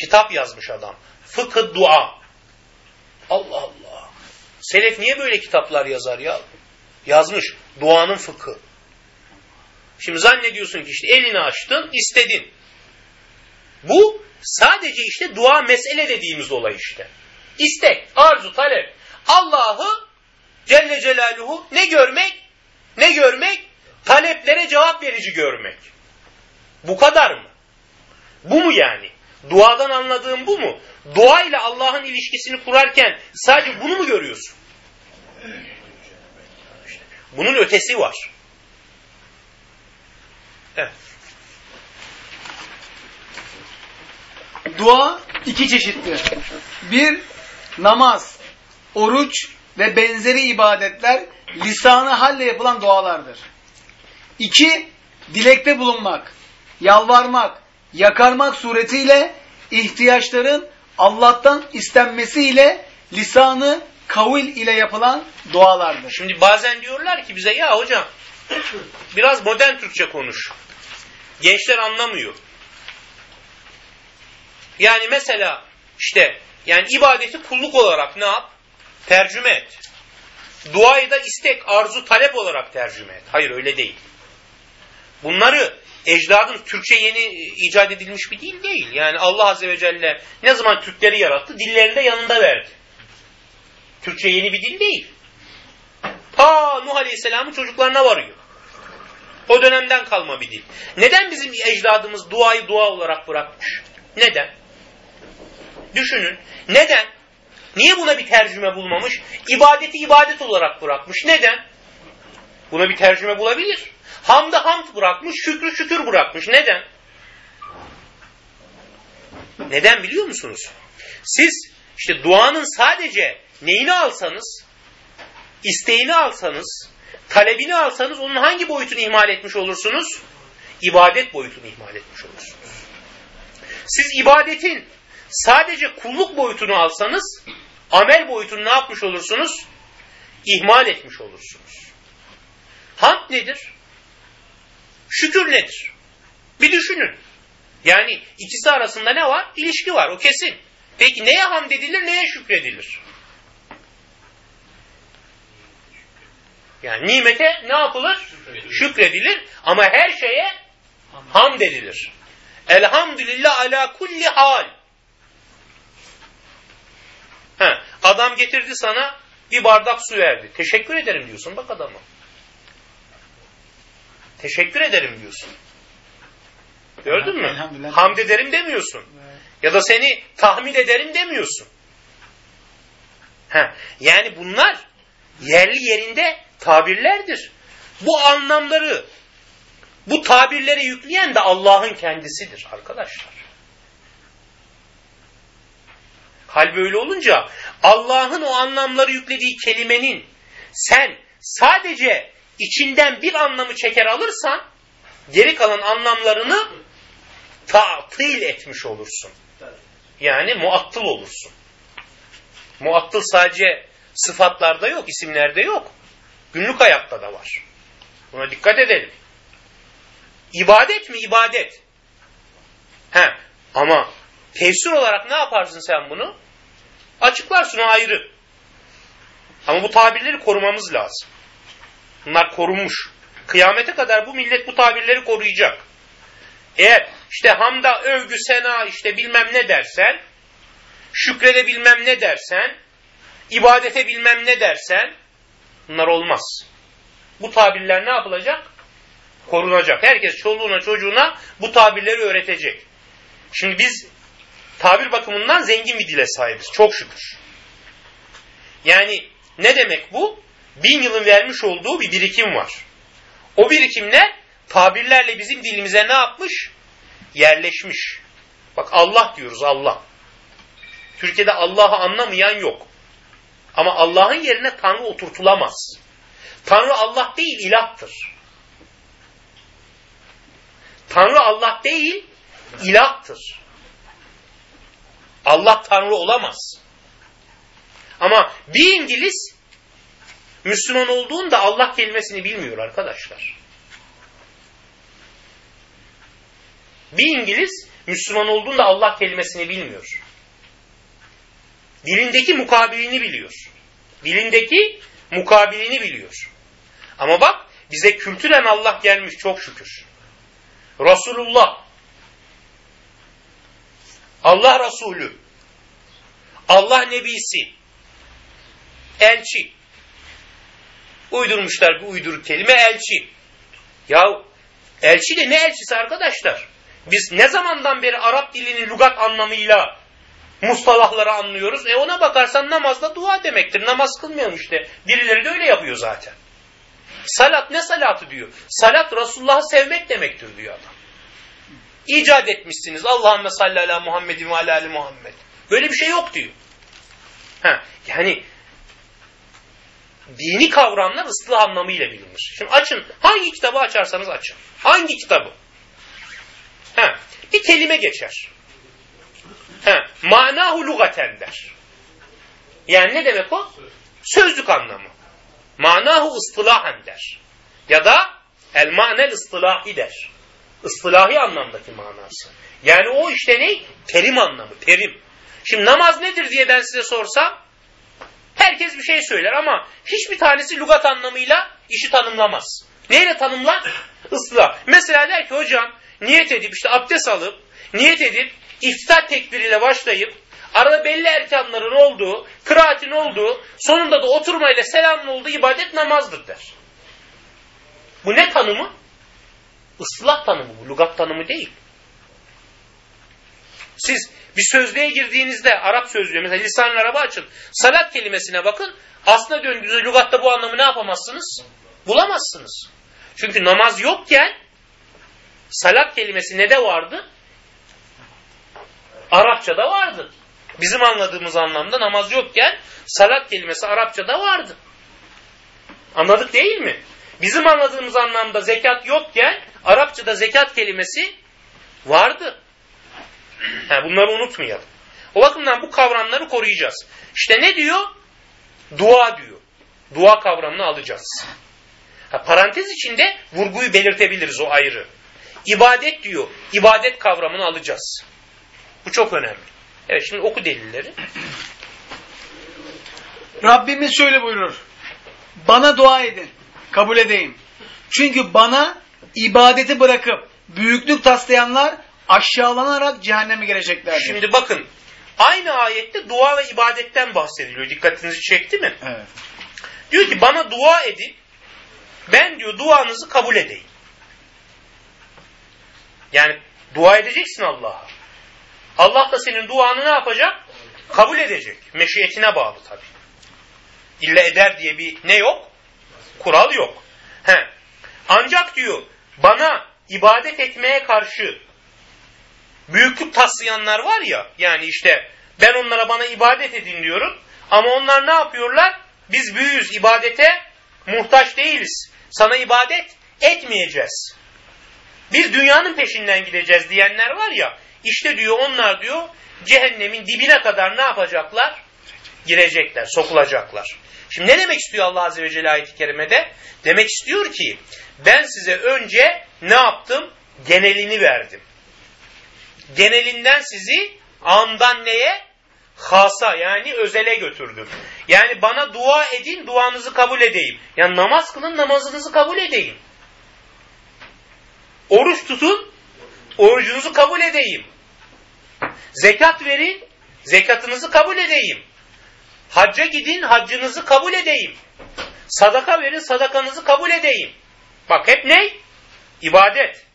Kitap yazmış adam. Fıkıh dua. Allah Allah. Selef niye böyle kitaplar yazar ya? Yazmış. Duanın fıkhı. Şimdi zannediyorsun ki işte elini açtın, istedin. Bu sadece işte dua mesele dediğimiz olay işte. İstek, arzu, talep. Allah'ı Celle Celaluhu ne görmek? Ne görmek? Taleplere cevap verici görmek. Bu kadar mı? Bu mu yani? Duadan anladığım bu mu? Dua ile Allah'ın ilişkisini kurarken sadece bunu mu görüyorsun? Bunun ötesi var. Evet. Dua iki çeşittir. Bir, namaz, oruç ve benzeri ibadetler lisanı halle yapılan dualardır. İki, dilekte bulunmak, yalvarmak, yakarmak suretiyle ihtiyaçların Allah'tan istenmesiyle lisanı kavil ile yapılan dualardır. Şimdi bazen diyorlar ki bize ya hocam biraz modern Türkçe konuş. Gençler anlamıyor. Yani mesela işte yani ibadeti kulluk olarak ne yap? Tercüme et. Duayı da istek, arzu, talep olarak tercüme et. Hayır öyle değil. Bunları ecdadın Türkçe yeni icat edilmiş bir dil değil. Yani Allah Azze ve Celle ne zaman Türkleri yarattı? Dillerinde yanında verdi. Türkçe yeni bir dil değil. Ta Nuh Aleyhisselam'ın çocuklarına varıyor. O dönemden kalma bir dil. Neden bizim ecdadımız duayı dua olarak bırakmış? Neden? Düşünün. Neden? Niye buna bir tercüme bulmamış? İbadeti ibadet olarak bırakmış. Neden? Buna bir tercüme bulabilir. Hamda hamd bırakmış, şükrü şükür bırakmış. Neden? Neden biliyor musunuz? Siz işte duanın sadece neyini alsanız, isteğini alsanız, talebini alsanız onun hangi boyutunu ihmal etmiş olursunuz? İbadet boyutunu ihmal etmiş olursunuz. Siz ibadetin sadece kulluk boyutunu alsanız amel boyutunu ne yapmış olursunuz? İhmal etmiş olursunuz. Hamd nedir? Şükür nedir? Bir düşünün. Yani ikisi arasında ne var? İlişki var. O kesin. Peki neye hamd edilir, neye şükredilir? Yani nimete ne yapılır? Şükredilir. Ama her şeye hamd edilir. Elhamdülillah ala kulli hal. He, adam getirdi sana bir bardak su verdi. Teşekkür ederim diyorsun bak adama. Teşekkür ederim diyorsun. Gördün mü? Hamd ederim demiyorsun. Ya da seni tahmin ederim demiyorsun. Ha, yani bunlar yerli yerinde tabirlerdir. Bu anlamları, bu tabirleri yükleyen de Allah'ın kendisidir arkadaşlar. Hal böyle olunca Allah'ın o anlamları yüklediği kelimenin sen sadece içinden bir anlamı çeker alırsan geri kalan anlamlarını tatil etmiş olursun. Yani muattıl olursun. Muattıl sadece sıfatlarda yok, isimlerde yok. Günlük hayatta da var. Buna dikkat edelim. İbadet mi? İbadet. He. Ama tefsir olarak ne yaparsın sen bunu? Açıklarsın ayrı. Ama bu tabirleri korumamız lazım. Bunlar korunmuş. Kıyamete kadar bu millet bu tabirleri koruyacak. Eğer işte hamda, övgü, sena işte bilmem ne dersen, şükrede bilmem ne dersen, ibadete bilmem ne dersen, bunlar olmaz. Bu tabirler ne yapılacak? Korunacak. Herkes çoluğuna çocuğuna bu tabirleri öğretecek. Şimdi biz tabir bakımından zengin bir dile sahibiz. Çok şükür. Yani ne demek bu? Bin yılın vermiş olduğu bir birikim var. O birikimler tabirlerle bizim dilimize ne yapmış? Yerleşmiş. Bak Allah diyoruz Allah. Türkiye'de Allah'ı anlamayan yok. Ama Allah'ın yerine Tanrı oturtulamaz. Tanrı Allah değil ilahtır. Tanrı Allah değil ilahtır. Allah Tanrı olamaz. Ama bir İngiliz Müslüman olduğunda Allah kelimesini bilmiyor arkadaşlar. Bir İngiliz Müslüman olduğunda Allah kelimesini bilmiyor. Dilindeki mukabilini biliyor. Dilindeki mukabilini biliyor. Ama bak bize kültüren Allah gelmiş çok şükür. Resulullah, Allah Resulü, Allah Nebisi, elçi. Uydurmuşlar bir uyduruk kelime elçi. Ya elçi de ne elçisi arkadaşlar? Biz ne zamandan beri Arap dilini lügat anlamıyla mustalahları anlıyoruz? E ona bakarsan namazda dua demektir. Namaz kılmıyorum işte. Birileri de öyle yapıyor zaten. Salat ne salatı diyor. Salat Resulullah'ı sevmek demektir diyor adam. İcat etmişsiniz. Allahümme salli ala Muhammedin ve ala Muhammed. Böyle bir şey yok diyor. Ha, yani dini kavramlar ıslah anlamıyla bilinir. Şimdi açın. Hangi kitabı açarsanız açın. Hangi kitabı? Ha, bir kelime geçer. Ha, manahu lugaten der. Yani ne demek o? Sözlük anlamı. Manahu ıstılahen der. Ya da el manel ıstılahi der. Istılahi anlamdaki manası. Yani o işte ne? Terim anlamı, terim. Şimdi namaz nedir diye ben size sorsam herkes bir şey söyler ama hiçbir tanesi lügat anlamıyla işi tanımlamaz. Neyle tanımlar? Islah. Mesela der ki hocam niyet edip işte abdest alıp niyet edip iftar tekbiriyle başlayıp arada belli erkanların olduğu, kıraatin olduğu, sonunda da oturmayla selamın olduğu ibadet namazdır der. Bu ne tanımı? Islah tanımı bu, lügat tanımı değil. Siz bir sözlüğe girdiğinizde, Arap sözlüğü, mesela lisan araba açın, salat kelimesine bakın, aslında döndüğünüzde lügatta bu anlamı ne yapamazsınız? Bulamazsınız. Çünkü namaz yokken salat kelimesi ne de vardı? Arapçada vardı. Bizim anladığımız anlamda namaz yokken salat kelimesi Arapçada vardı. Anladık değil mi? Bizim anladığımız anlamda zekat yokken Arapçada zekat kelimesi vardı. Yani bunları unutmayalım. O bakımdan bu kavramları koruyacağız. İşte ne diyor? Dua diyor. Dua kavramını alacağız. Ha, parantez içinde vurguyu belirtebiliriz o ayrı. İbadet diyor. İbadet kavramını alacağız. Bu çok önemli. Evet şimdi oku delilleri. Rabbimiz şöyle buyurur. Bana dua edin. Kabul edeyim. Çünkü bana ibadeti bırakıp büyüklük taslayanlar aşağılanarak cehenneme gireceklerdir. Şimdi bakın aynı ayette dua ve ibadetten bahsediliyor. Dikkatinizi çekti mi? Evet. Diyor ki bana dua edin. Ben diyor duanızı kabul edeyim. Yani dua edeceksin Allah'a. Allah da senin duanı ne yapacak? Kabul edecek. Meşiyetine bağlı tabii. İlla eder diye bir ne yok? Kural yok. He. Ancak diyor bana ibadet etmeye karşı büyüklük taslayanlar var ya yani işte ben onlara bana ibadet edin diyorum ama onlar ne yapıyorlar? Biz büyüyüz ibadete muhtaç değiliz. Sana ibadet etmeyeceğiz. Biz dünyanın peşinden gideceğiz diyenler var ya işte diyor onlar diyor cehennemin dibine kadar ne yapacaklar? Girecekler, sokulacaklar. Şimdi ne demek istiyor Allah Azze ve Celle ayet-i kerimede? Demek istiyor ki ben size önce ne yaptım? Genelini verdim. Genelinden sizi andan neye? Hasa yani özele götürdüm. Yani bana dua edin, duanızı kabul edeyim. Yani namaz kılın, namazınızı kabul edeyim. Oruç tutun, orucunuzu kabul edeyim. Zekat verin, zekatınızı kabul edeyim. Hacca gidin, haccınızı kabul edeyim. Sadaka verin, sadakanızı kabul edeyim. Bak hep ne? İbadet.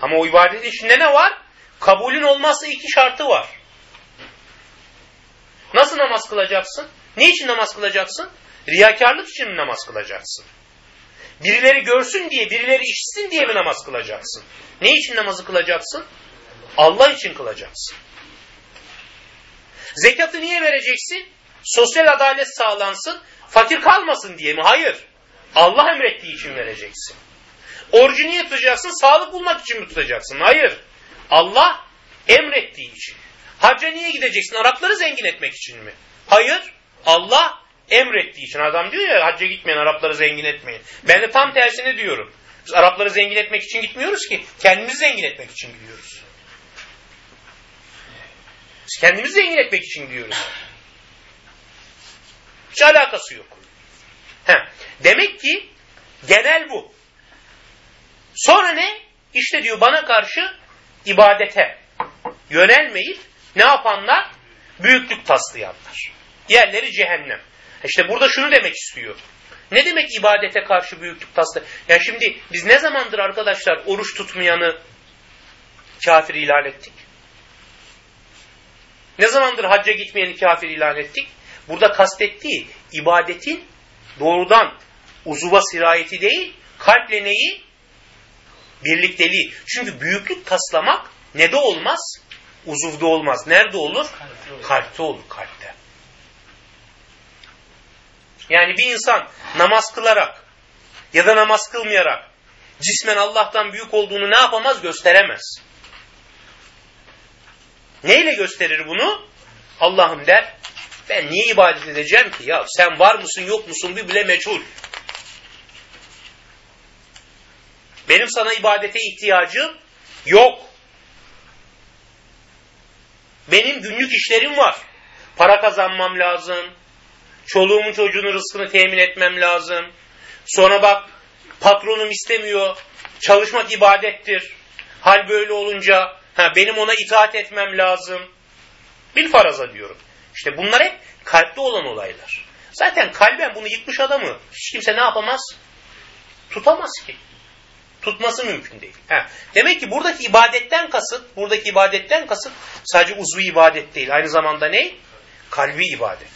Ama o ibadetin içinde ne var? Kabulün olmazsa iki şartı var. Nasıl namaz kılacaksın? Ne için namaz kılacaksın? Riyakarlık için mi namaz kılacaksın? Birileri görsün diye, birileri işitsin diye mi namaz kılacaksın? Ne için namazı kılacaksın? Allah için kılacaksın. Zekatı niye vereceksin? Sosyal adalet sağlansın, fakir kalmasın diye mi? Hayır. Allah emrettiği için vereceksin. Orucu niye tutacaksın? Sağlık bulmak için mi tutacaksın? Hayır. Allah emrettiği için. Hacca niye gideceksin? Arapları zengin etmek için mi? Hayır. Allah emrettiği için. Adam diyor ya hacca gitmeyin Arapları zengin etmeyin. Ben de tam tersini diyorum. Biz Arapları zengin etmek için gitmiyoruz ki. Kendimizi zengin etmek için gidiyoruz. Biz kendimizi zengin etmek için gidiyoruz. Hiç alakası yok. Heh. Demek ki genel bu. Sonra ne? İşte diyor bana karşı ibadete yönelmeyip ne yapanlar? Büyüklük taslayanlar. Yerleri cehennem. İşte burada şunu demek istiyor. Ne demek ibadete karşı büyüklük taslı? Yani şimdi biz ne zamandır arkadaşlar oruç tutmayanı kafir ilan ettik? Ne zamandır hacca gitmeyeni kafir ilan ettik? Burada kastettiği ibadetin doğrudan uzuva sirayeti değil, kalple neyi? Birlikteliği. Çünkü büyüklük taslamak ne de olmaz? Uzuvda olmaz. Nerede olur? Kalpte olur, kalpte. Yani bir insan namaz kılarak ya da namaz kılmayarak cismen Allah'tan büyük olduğunu ne yapamaz? Gösteremez. Neyle gösterir bunu? Allah'ım der, ben niye ibadet edeceğim ki? Ya sen var mısın yok musun bir bile meçhul. Benim sana ibadete ihtiyacım yok. Benim günlük işlerim var. Para kazanmam lazım. Çoluğumun çocuğunun rızkını temin etmem lazım. Sonra bak patronum istemiyor. Çalışmak ibadettir. Hal böyle olunca ha, benim ona itaat etmem lazım. Bil faraza diyorum. İşte bunlar hep kalpte olan olaylar. Zaten kalben bunu yıkmış adamı hiç kimse ne yapamaz? Tutamaz ki. Tutması mümkün değil. Ha. Demek ki buradaki ibadetten kasıt, buradaki ibadetten kasıt sadece uzvu ibadet değil. Aynı zamanda ne? Kalbi ibadet.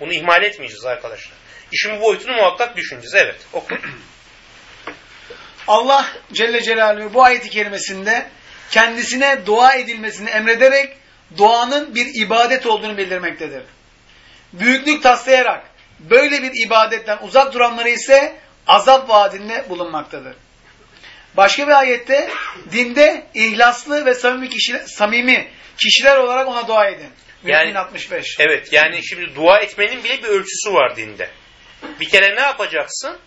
Bunu ihmal etmeyeceğiz arkadaşlar. İşin bu boyutunu muhakkak düşüneceğiz. Evet, oku. Allah Celle Celaluhu bu ayeti kerimesinde kendisine dua edilmesini emrederek duanın bir ibadet olduğunu bildirmektedir. Büyüklük taslayarak böyle bir ibadetten uzak duranları ise azap vaadinde bulunmaktadır. Başka bir ayette dinde ihlaslı ve samimi kişiler, samimi kişiler olarak ona dua edin. Yani- 1065. Evet yani şimdi dua etmenin bile bir ölçüsü var dinde. Bir kere ne yapacaksın?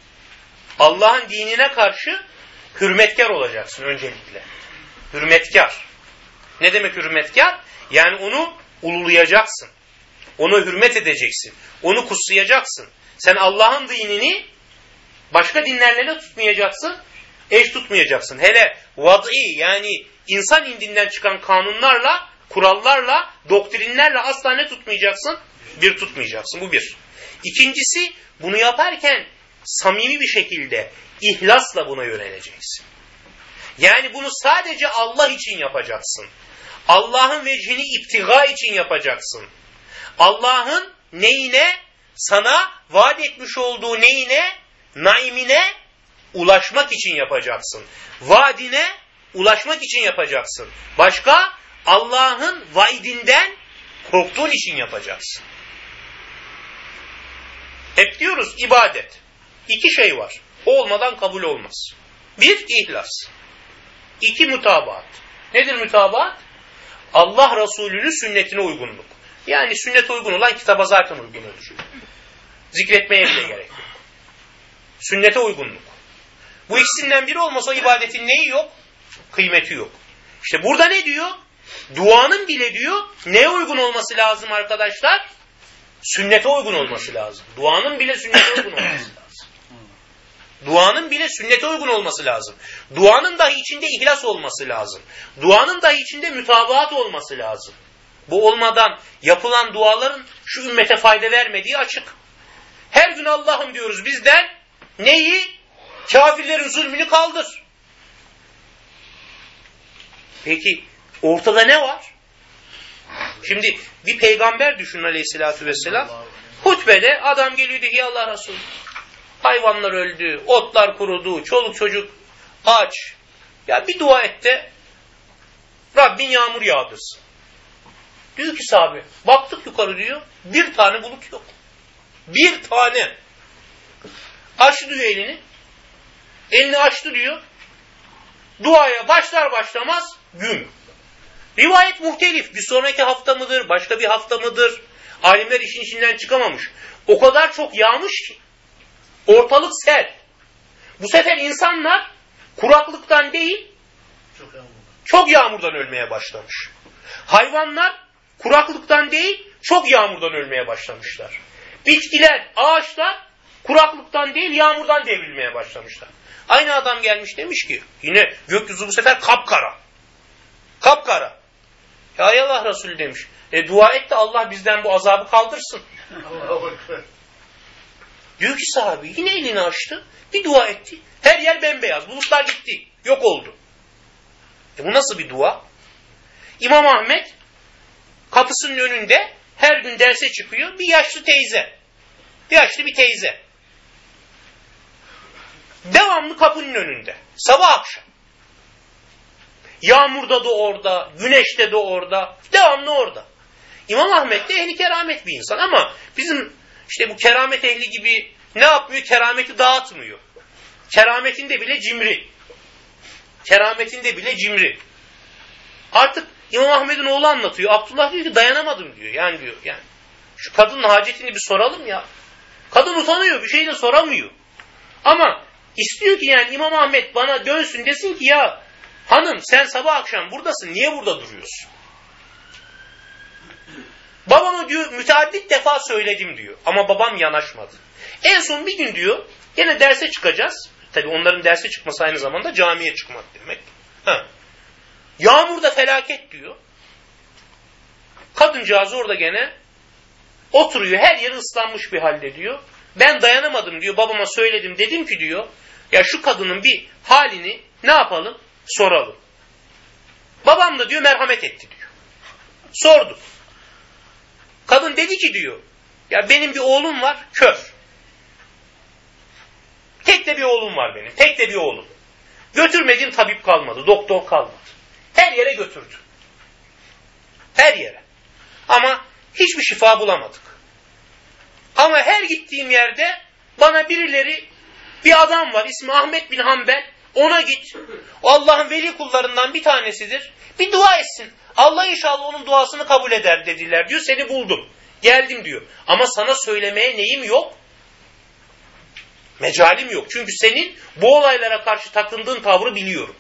Allah'ın dinine karşı hürmetkar olacaksın öncelikle. Hürmetkar. Ne demek hürmetkar? Yani onu ululayacaksın. Ona hürmet edeceksin. Onu kutsayacaksın. Sen Allah'ın dinini başka dinlerle tutmayacaksın? Eş tutmayacaksın. Hele vad'i yani insan indinden çıkan kanunlarla, kurallarla, doktrinlerle asla ne tutmayacaksın? Bir tutmayacaksın. Bu bir. İkincisi bunu yaparken samimi bir şekilde ihlasla buna yöneleceksin. Yani bunu sadece Allah için yapacaksın. Allah'ın vecihini iptiga için yapacaksın. Allah'ın neyine? Sana vaat etmiş olduğu neyine? Naimine ulaşmak için yapacaksın. Vaadine ulaşmak için yapacaksın. Başka? Allah'ın vaidinden korktuğun için yapacaksın. Hep diyoruz ibadet. İki şey var. Olmadan kabul olmaz. Bir, ihlas. İki, mutabaat. Nedir mutabaat? Allah Resulü'nün sünnetine uygunluk. Yani sünnete uygun olan kitaba zaten uygun olur. Zikretmeye bile gerek yok. Sünnete uygunluk. Bu ikisinden biri olmasa ibadetin neyi yok? Kıymeti yok. İşte burada ne diyor? Duanın bile diyor neye uygun olması lazım arkadaşlar? Sünnete uygun olması lazım. Duanın bile sünnete uygun olması lazım. Duanın bile sünnete uygun olması lazım. Duanın dahi içinde ihlas olması lazım. Duanın dahi içinde mütabaat olması lazım. Bu olmadan yapılan duaların şu ümmete fayda vermediği açık. Her gün Allah'ım diyoruz bizden neyi? Kafirlerin zulmünü kaldır. Peki ortada ne var? Şimdi bir peygamber düşünün aleyhissalatü vesselam. Hutbede adam geliyor diyor ki Allah Resulü. Hayvanlar öldü, otlar kurudu, çoluk çocuk aç. Ya bir dua et de Rabbin yağmur yağdırsın. Diyor ki sahabe, baktık yukarı diyor, bir tane bulut yok. Bir tane. Açtı diyor elini. Elini açtı diyor. Duaya başlar başlamaz gün. Rivayet muhtelif. Bir sonraki hafta mıdır, başka bir hafta mıdır? Alimler işin içinden çıkamamış. O kadar çok yağmış ki. Ortalık sel. Bu sefer insanlar kuraklıktan değil, çok yağmurdan ölmeye başlamış. Hayvanlar kuraklıktan değil, çok yağmurdan ölmeye başlamışlar. Bitkiler, ağaçlar kuraklıktan değil, yağmurdan devrilmeye başlamışlar. Aynı adam gelmiş demiş ki, yine gökyüzü bu sefer kapkara. Kapkara. Ya Allah Resulü demiş. E dua et de Allah bizden bu azabı kaldırsın. Diyor ki sahabe yine elini açtı. Bir dua etti. Her yer bembeyaz. Bulutlar gitti. Yok oldu. E bu nasıl bir dua? İmam Ahmet kapısının önünde her gün derse çıkıyor. Bir yaşlı teyze. Bir yaşlı bir teyze. Devamlı kapının önünde. Sabah akşam. Yağmurda da orada, güneşte de orada, devamlı orada. İmam Ahmet de ehli keramet bir insan ama bizim işte bu keramet ehli gibi ne yapmıyor? Kerameti dağıtmıyor. Kerametinde bile cimri. Kerametinde bile cimri. Artık İmam Ahmet'in oğlu anlatıyor. Abdullah diyor ki dayanamadım diyor. Yani diyor yani şu kadının hacetini bir soralım ya. Kadın utanıyor bir şey de soramıyor. Ama istiyor ki yani İmam Ahmet bana dönsün desin ki ya hanım sen sabah akşam buradasın niye burada duruyorsun? Babama diyor müteaddit defa söyledim diyor. Ama babam yanaşmadı. En son bir gün diyor yine derse çıkacağız. Tabi onların derse çıkması aynı zamanda camiye çıkmak demek. Ha. Yağmurda felaket diyor. Kadıncağız orada gene oturuyor. Her yeri ıslanmış bir halde diyor. Ben dayanamadım diyor. Babama söyledim. Dedim ki diyor. Ya şu kadının bir halini ne yapalım? Soralım. Babam da diyor merhamet etti diyor. Sorduk. Kadın dedi ki diyor. Ya benim bir oğlum var kör. Tek de bir oğlum var benim. Tek de bir oğlum. Götürmediğim tabip kalmadı. Doktor kalmadı. Her yere götürdü. Her yere. Ama hiçbir şifa bulamadık. Ama her gittiğim yerde bana birileri bir adam var ismi Ahmet bin Hanbel Ona git. O Allah'ın veli kullarından bir tanesidir. Bir dua etsin. Allah inşallah onun duasını kabul eder dediler diyor. Seni buldum. Geldim diyor. Ama sana söylemeye neyim yok? Mecalim yok. Çünkü senin bu olaylara karşı takındığın tavrı biliyorum.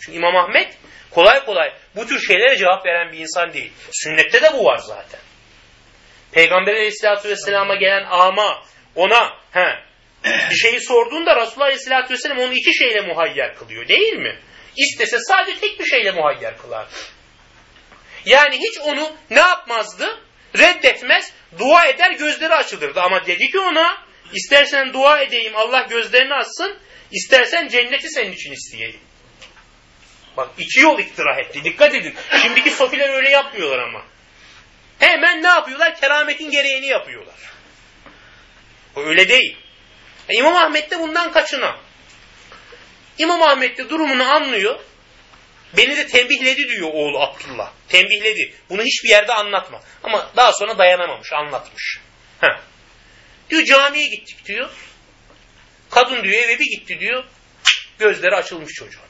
Çünkü İmam Ahmet kolay kolay bu tür şeylere cevap veren bir insan değil. Sünnette de bu var zaten. Peygamber aleyhissalatü vesselama gelen ama ona he, bir şeyi sorduğunda Resulullah aleyhissalatü vesselam onu iki şeyle muhayyer kılıyor değil mi? İstese sadece tek bir şeyle muhayyer kılar. Yani hiç onu ne yapmazdı? Reddetmez, dua eder, gözleri açılırdı. Ama dedi ki ona, istersen dua edeyim, Allah gözlerini açsın, istersen cenneti senin için isteyeyim. Bak iki yol iktirah etti. Dikkat edin. Şimdiki sofiler öyle yapmıyorlar ama. Hemen ne yapıyorlar? Kerametin gereğini yapıyorlar. O öyle değil. E, İmam Ahmet de bundan kaçına. İmam Ahmet de durumunu anlıyor. Beni de tembihledi diyor oğlu Abdullah. Tembihledi. Bunu hiçbir yerde anlatma. Ama daha sonra dayanamamış, anlatmış. Heh. Diyor camiye gittik diyor. Kadın diyor eve bir gitti diyor. Gözleri açılmış çocuğun.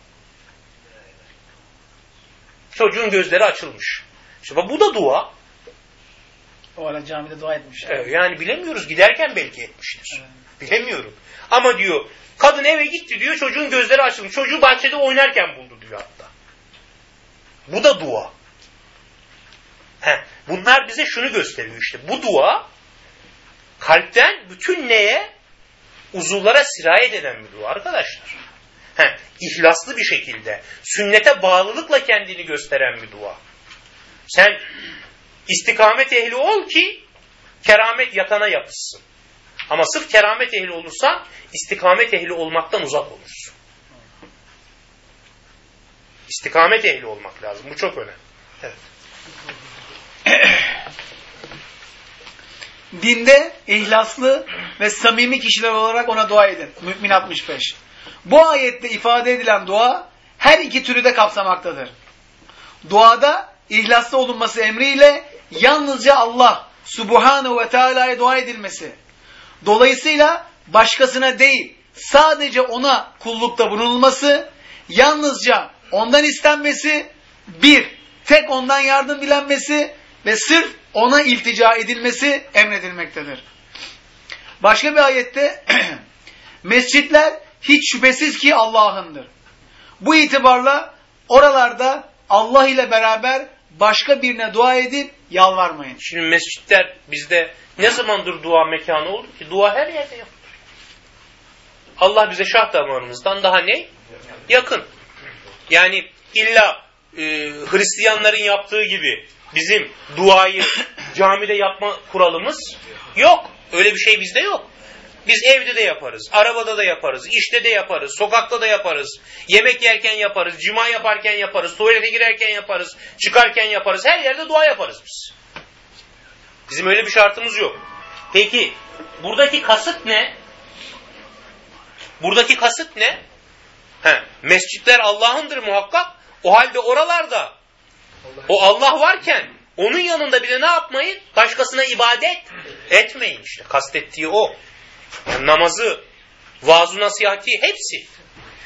Çocuğun gözleri açılmış. İşte bu da dua. O ara camide dua etmiş. Evet, yani bilemiyoruz. Giderken belki etmiştir. Evet. Bilemiyorum. Ama diyor kadın eve gitti diyor çocuğun gözleri açılmış. Çocuğu bahçede oynarken buldu diyor hatta. Bu da dua. Heh, bunlar bize şunu gösteriyor işte. Bu dua kalpten bütün neye? Uzuvlara sirayet eden bir dua arkadaşlar. Heh, ihlaslı bir şekilde, sünnete bağlılıkla kendini gösteren bir dua. Sen istikamet ehli ol ki keramet yakana yapışsın. Ama sırf keramet ehli olursan istikamet ehli olmaktan uzak olursun. İstikamet ehli olmak lazım. Bu çok önemli. Evet. Dinde ihlaslı ve samimi kişiler olarak ona dua edin. Mümin 65. Bu ayette ifade edilen dua her iki türü de kapsamaktadır. Duada ihlaslı olunması emriyle yalnızca Allah Subhanahu ve Teala'ya dua edilmesi. Dolayısıyla başkasına değil, sadece ona kullukta bulunulması, yalnızca ondan istenmesi, bir, tek ondan yardım dilenmesi ve sırf ona iltica edilmesi emredilmektedir. Başka bir ayette mescitler hiç şüphesiz ki Allah'ındır. Bu itibarla oralarda Allah ile beraber başka birine dua edip yalvarmayın. Şimdi mescitler bizde ne zamandır dua mekanı oldu ki? Dua her yerde yapılır. Allah bize şah damarımızdan daha ne? Yakın. Yani illa e, Hristiyanların yaptığı gibi bizim duayı camide yapma kuralımız yok. Öyle bir şey bizde yok. Biz evde de yaparız, arabada da yaparız, işte de yaparız, sokakta da yaparız, yemek yerken yaparız, cima yaparken yaparız, tuvalete girerken yaparız, çıkarken yaparız, her yerde dua yaparız biz. Bizim öyle bir şartımız yok. Peki buradaki kasıt ne? Buradaki kasıt ne? He, mescitler Allah'ındır muhakkak. O halde oralarda o Allah varken onun yanında bile ne yapmayın? Başkasına ibadet etmeyin işte. Kastettiği o. Yani namazı, vaaz nasihati hepsi.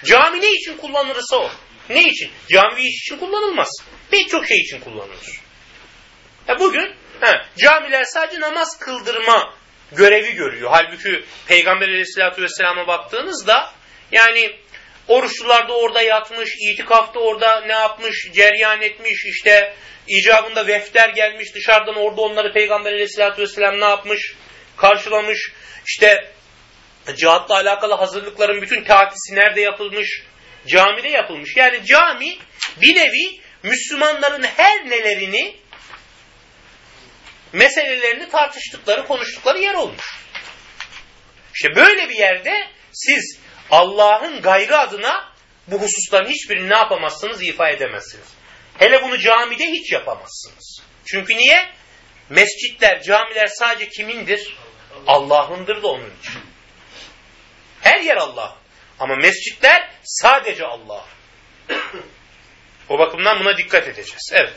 Cami ne için kullanılırsa o. Ne için? Cami iş için kullanılmaz. Pek çok şey için kullanılır. E bugün he, camiler sadece namaz kıldırma görevi görüyor. Halbuki Peygamber aleyhissalatü vesselama baktığınızda yani oruçlular da orada yatmış, itikafta orada ne yapmış, ceryan etmiş, işte icabında vefter gelmiş dışarıdan orada onları Peygamber aleyhissalatü vesselam ne yapmış, karşılamış, işte cihatla alakalı hazırlıkların bütün tatisi nerede yapılmış? Camide yapılmış. Yani cami bir nevi Müslümanların her nelerini meselelerini tartıştıkları, konuştukları yer olmuş. İşte böyle bir yerde siz Allah'ın gayrı adına bu hususların hiçbirini ne yapamazsınız, ifa edemezsiniz. Hele bunu camide hiç yapamazsınız. Çünkü niye? Mescitler, camiler sadece kimindir? Allah'ındır da onun için. Her yer Allah. Ama mescitler sadece Allah. o bakımdan buna dikkat edeceğiz. Evet.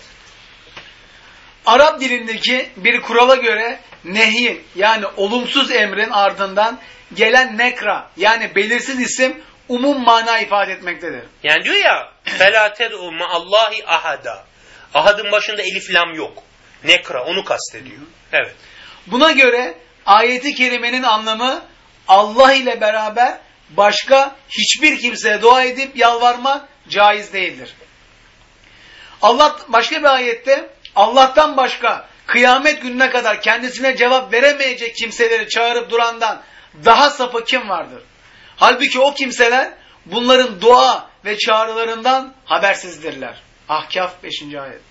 Arap dilindeki bir kurala göre nehi yani olumsuz emrin ardından gelen nekra yani belirsiz isim umum mana ifade etmektedir. Yani diyor ya فَلَا تَدْعُ Allahi ahada. Ahadın başında elif lam yok. Nekra onu kastediyor. Evet. Buna göre ayeti kerimenin anlamı Allah ile beraber başka hiçbir kimseye dua edip yalvarmak caiz değildir. Allah başka bir ayette Allah'tan başka kıyamet gününe kadar kendisine cevap veremeyecek kimseleri çağırıp durandan daha sapı kim vardır? Halbuki o kimseler bunların dua ve çağrılarından habersizdirler. Ahkaf 5. ayet.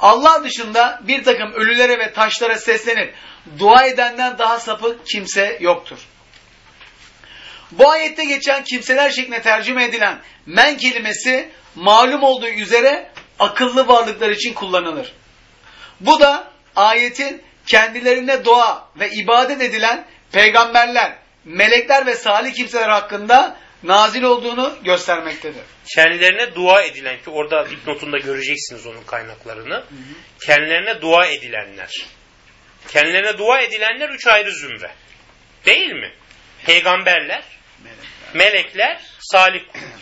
Allah dışında bir takım ölülere ve taşlara seslenip dua edenden daha sapık kimse yoktur. Bu ayette geçen kimseler şeklinde tercüme edilen men kelimesi malum olduğu üzere akıllı varlıklar için kullanılır. Bu da ayetin kendilerine dua ve ibadet edilen peygamberler, melekler ve salih kimseler hakkında nazil olduğunu göstermektedir. Kendilerine dua edilen ki orada dipnotunda göreceksiniz onun kaynaklarını. Kendilerine dua edilenler. Kendilerine dua edilenler üç ayrı zümre. Değil mi? Peygamberler, melekler, salih kullar.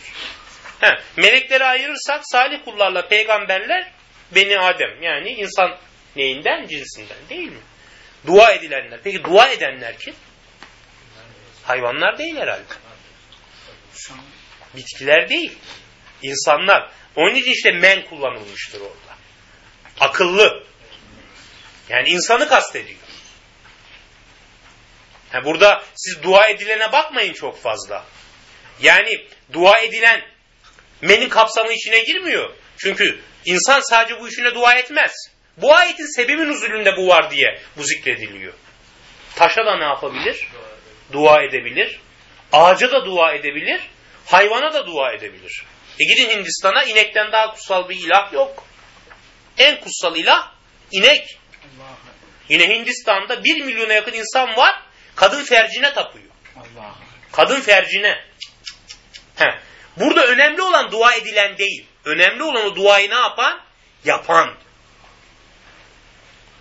He, melekleri ayırırsak salih kullarla peygamberler beni Adem yani insan neyinden? Cinsinden değil mi? Dua edilenler. Peki dua edenler kim? Hayvanlar değil herhalde. Bitkiler değil. İnsanlar. Onun için işte men kullanılmıştır orada. Akıllı. Yani insanı kastediyor. Yani burada siz dua edilene bakmayın çok fazla. Yani dua edilen menin kapsamı içine girmiyor. Çünkü insan sadece bu işine dua etmez. Bu ayetin sebebi nuzulünde bu var diye bu zikrediliyor. Taşa da ne yapabilir? Dua edebilir. Ağaca da dua edebilir. Hayvana da dua edebilir. E gidin Hindistan'a inekten daha kutsal bir ilah yok. En kutsal ilah inek. Yine Hindistan'da bir milyona yakın insan var. Kadın fercine tapıyor. Kadın fercine. Heh. Burada önemli olan dua edilen değil. Önemli olan o duayı ne yapan? Yapan.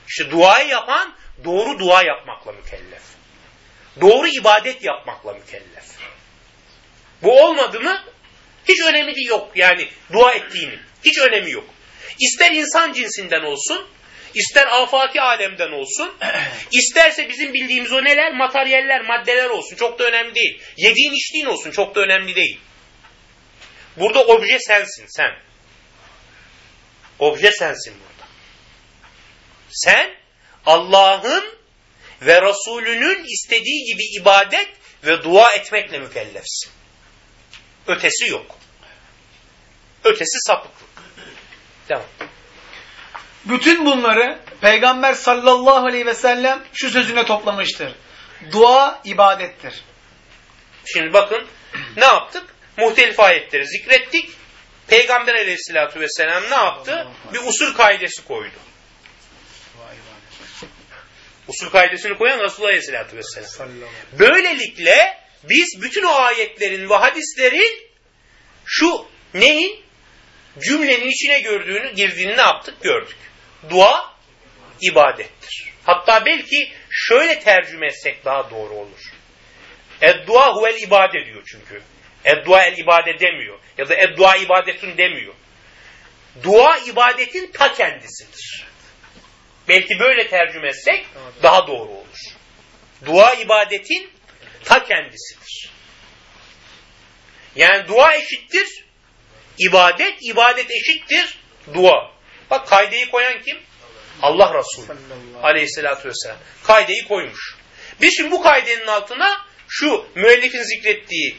İşte duayı yapan doğru dua yapmakla mükellef. Doğru ibadet yapmakla mükellef. Bu olmadı mı hiç önemi de yok. Yani dua ettiğinin. Hiç önemi yok. İster insan cinsinden olsun, ister afaki alemden olsun, isterse bizim bildiğimiz o neler? Materyaller, maddeler olsun. Çok da önemli değil. Yediğin içtiğin olsun. Çok da önemli değil. Burada obje sensin, sen. Obje sensin burada. Sen Allah'ın ve Resulünün istediği gibi ibadet ve dua etmekle mükellefsin. Ötesi yok. Ötesi sapıklık. Devam. Bütün bunları Peygamber sallallahu aleyhi ve sellem şu sözüne toplamıştır. Dua ibadettir. Şimdi bakın ne yaptık? Muhtelif ayetleri zikrettik. Peygamber aleyhissalatü vesselam ne yaptı? Bir usul kaidesi koydu. Usul kaidesini koyan Resulullah aleyhissalatü vesselam. Böylelikle biz bütün o ayetlerin ve hadislerin şu neyin? Cümlenin içine gördüğünü, girdiğini ne yaptık? Gördük. Dua ibadettir. Hatta belki şöyle tercüme etsek daha doğru olur. Eddua huvel ibade diyor çünkü. Eddua el ibade demiyor. Ya da eddua ibadetun demiyor. Dua ibadetin ta kendisidir. Belki böyle tercüme etsek daha doğru olur. Dua ibadetin ta kendisidir. Yani dua eşittir ibadet, ibadet eşittir dua. Bak kaydeyi koyan kim? Allah Resulü aleyhissalatü vesselam. Kaydeyi koymuş. Biz şimdi bu kaydenin altına şu müellifin zikrettiği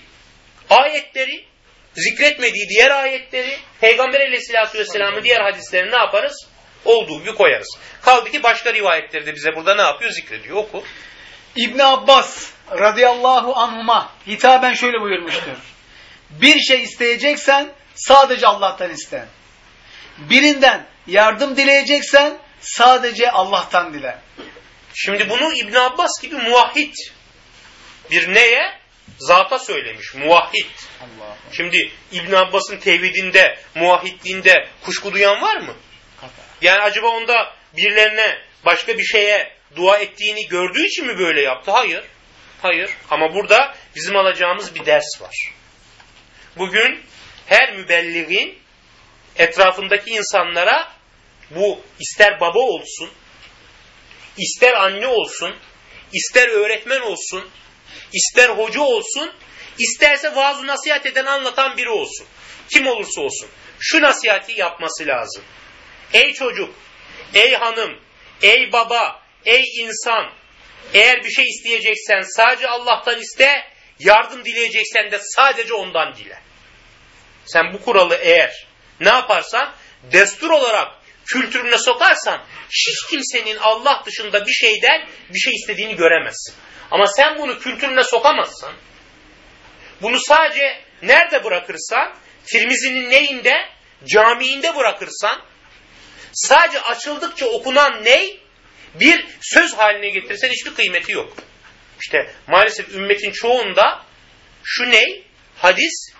ayetleri, zikretmediği diğer ayetleri, Peygamber aleyhissalatü vesselamın diğer hadislerini ne yaparız? Olduğu gibi koyarız. Kaldı ki başka rivayetleri de bize burada ne yapıyor? Zikrediyor. Oku. İbn Abbas radıyallahu anhuma hitaben şöyle buyurmuştur. Bir şey isteyeceksen sadece Allah'tan iste. Birinden yardım dileyeceksen sadece Allah'tan dile. Şimdi bunu İbn Abbas gibi muvahhid bir neye? Zata söylemiş. Muvahhid. Allah. Şimdi İbn Abbas'ın tevhidinde, muvahhidliğinde kuşku duyan var mı? Yani acaba onda birilerine başka bir şeye dua ettiğini gördüğü için mi böyle yaptı? Hayır. Hayır. Ama burada bizim alacağımız bir ders var. bugün her mübelliğin etrafındaki insanlara bu ister baba olsun, ister anne olsun, ister öğretmen olsun, ister hoca olsun, isterse vaaz nasihat eden anlatan biri olsun. Kim olursa olsun. Şu nasihati yapması lazım. Ey çocuk, ey hanım, ey baba, ey insan, eğer bir şey isteyeceksen sadece Allah'tan iste, yardım dileyeceksen de sadece ondan dile. Sen bu kuralı eğer ne yaparsan destur olarak kültürüne sokarsan hiç kimsenin Allah dışında bir şeyden bir şey istediğini göremezsin. Ama sen bunu kültürüne sokamazsan, bunu sadece nerede bırakırsan, Tirmizi'nin neyinde, camiinde bırakırsan, sadece açıldıkça okunan ney, bir söz haline getirsen hiçbir kıymeti yok. İşte maalesef ümmetin çoğunda şu ney, hadis,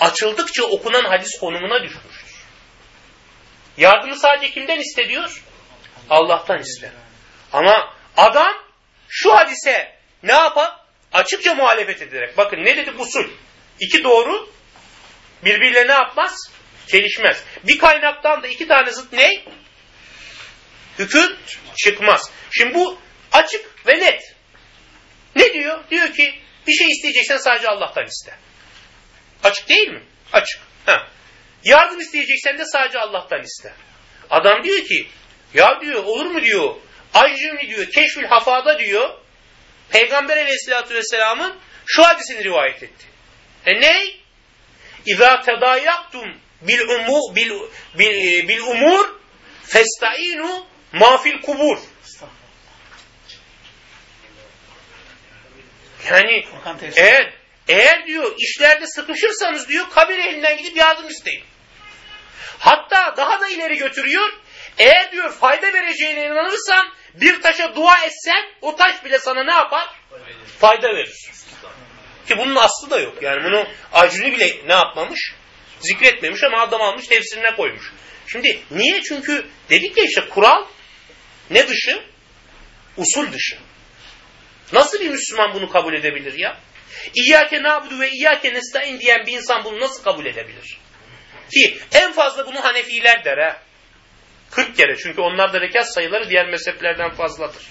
açıldıkça okunan hadis konumuna düşmüştür. Yardımı sadece kimden istediyor? Allah'tan ister. Ama adam şu hadise ne yapar? Açıkça muhalefet ederek. Bakın ne dedi usul? İki doğru birbiriyle ne yapmaz? Çelişmez. Bir kaynaktan da iki tane zıt ne? Hüküm çıkmaz. Şimdi bu açık ve net. Ne diyor? Diyor ki bir şey isteyeceksen sadece Allah'tan iste. Açık değil mi? Açık. Ha. Yardım isteyeceksen de sadece Allah'tan iste. Adam diyor ki ya diyor olur mu diyor Aycuni diyor Keşfül Hafa'da diyor Peygamber aleyhissalatü vesselamın şu hadisini rivayet etti. E ne? İzâ tedâyaktum bil, umu, bil, bil, bil umur festainu mafil kubur. Yani eğer, eğer diyor işlerde sıkışırsanız diyor kabir elinden gidip yardım isteyin. Hatta daha da ileri götürüyor. Eğer diyor fayda vereceğine inanırsan bir taşa dua etsen o taş bile sana ne yapar? Fayda verir. Ki bunun aslı da yok. Yani bunu acını bile ne yapmamış? Zikretmemiş ama adam almış tefsirine koymuş. Şimdi niye? Çünkü dedik ya işte kural ne dışı? Usul dışı. Nasıl bir Müslüman bunu kabul edebilir ya? İyyâke nâbudu ve iyyâke nestaîn diyen bir insan bunu nasıl kabul edebilir? Ki en fazla bunu Hanefiler der ha. 40 kere çünkü onlar da rekat sayıları diğer mezheplerden fazladır.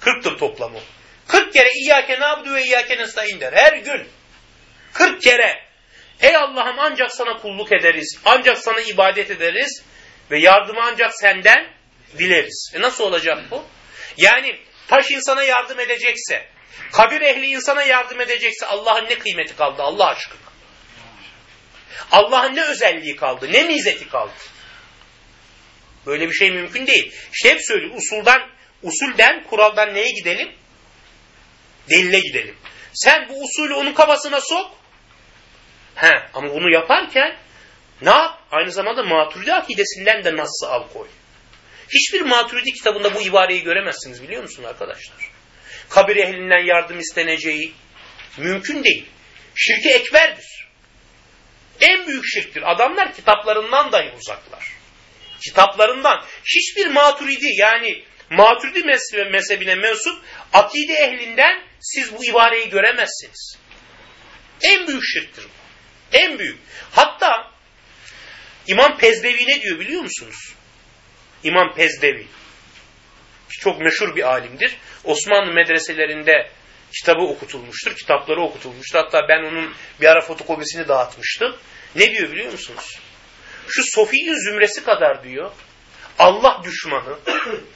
40'tır toplamı. 40 kere İyyâke nâbudu ve iyyâke nestaîn der. Her gün. 40 kere. Ey Allah'ım ancak sana kulluk ederiz. Ancak sana ibadet ederiz. Ve yardımı ancak senden dileriz. E nasıl olacak bu? Yani taş insana yardım edecekse, kabir ehli insana yardım edecekse Allah'ın ne kıymeti kaldı Allah aşkına? Allah'ın ne özelliği kaldı? Ne mizeti kaldı? Böyle bir şey mümkün değil. İşte hep söylüyor. Usuldan, usulden, kuraldan neye gidelim? Delile gidelim. Sen bu usulü onun kafasına sok. He, ama bunu yaparken ne yap? Aynı zamanda maturidi akidesinden de nasıl al koy. Hiçbir maturidi kitabında bu ibareyi göremezsiniz biliyor musun arkadaşlar? Kabir ehlinden yardım isteneceği mümkün değil. Şirki ekberdir. En büyük şirktir. Adamlar kitaplarından dahi uzaklar. Kitaplarından. Hiçbir maturidi yani maturidi mezhebine mensup akide ehlinden siz bu ibareyi göremezsiniz. En büyük şirktir bu. En büyük. Hatta İmam Pezdevi ne diyor biliyor musunuz? İmam Pezdevi. Çok meşhur bir alimdir. Osmanlı medreselerinde kitabı okutulmuştur. Kitapları okutulmuştur. Hatta ben onun bir ara fotokopisini dağıtmıştım. Ne diyor biliyor musunuz? Şu Sofi'nin zümresi kadar diyor. Allah düşmanı,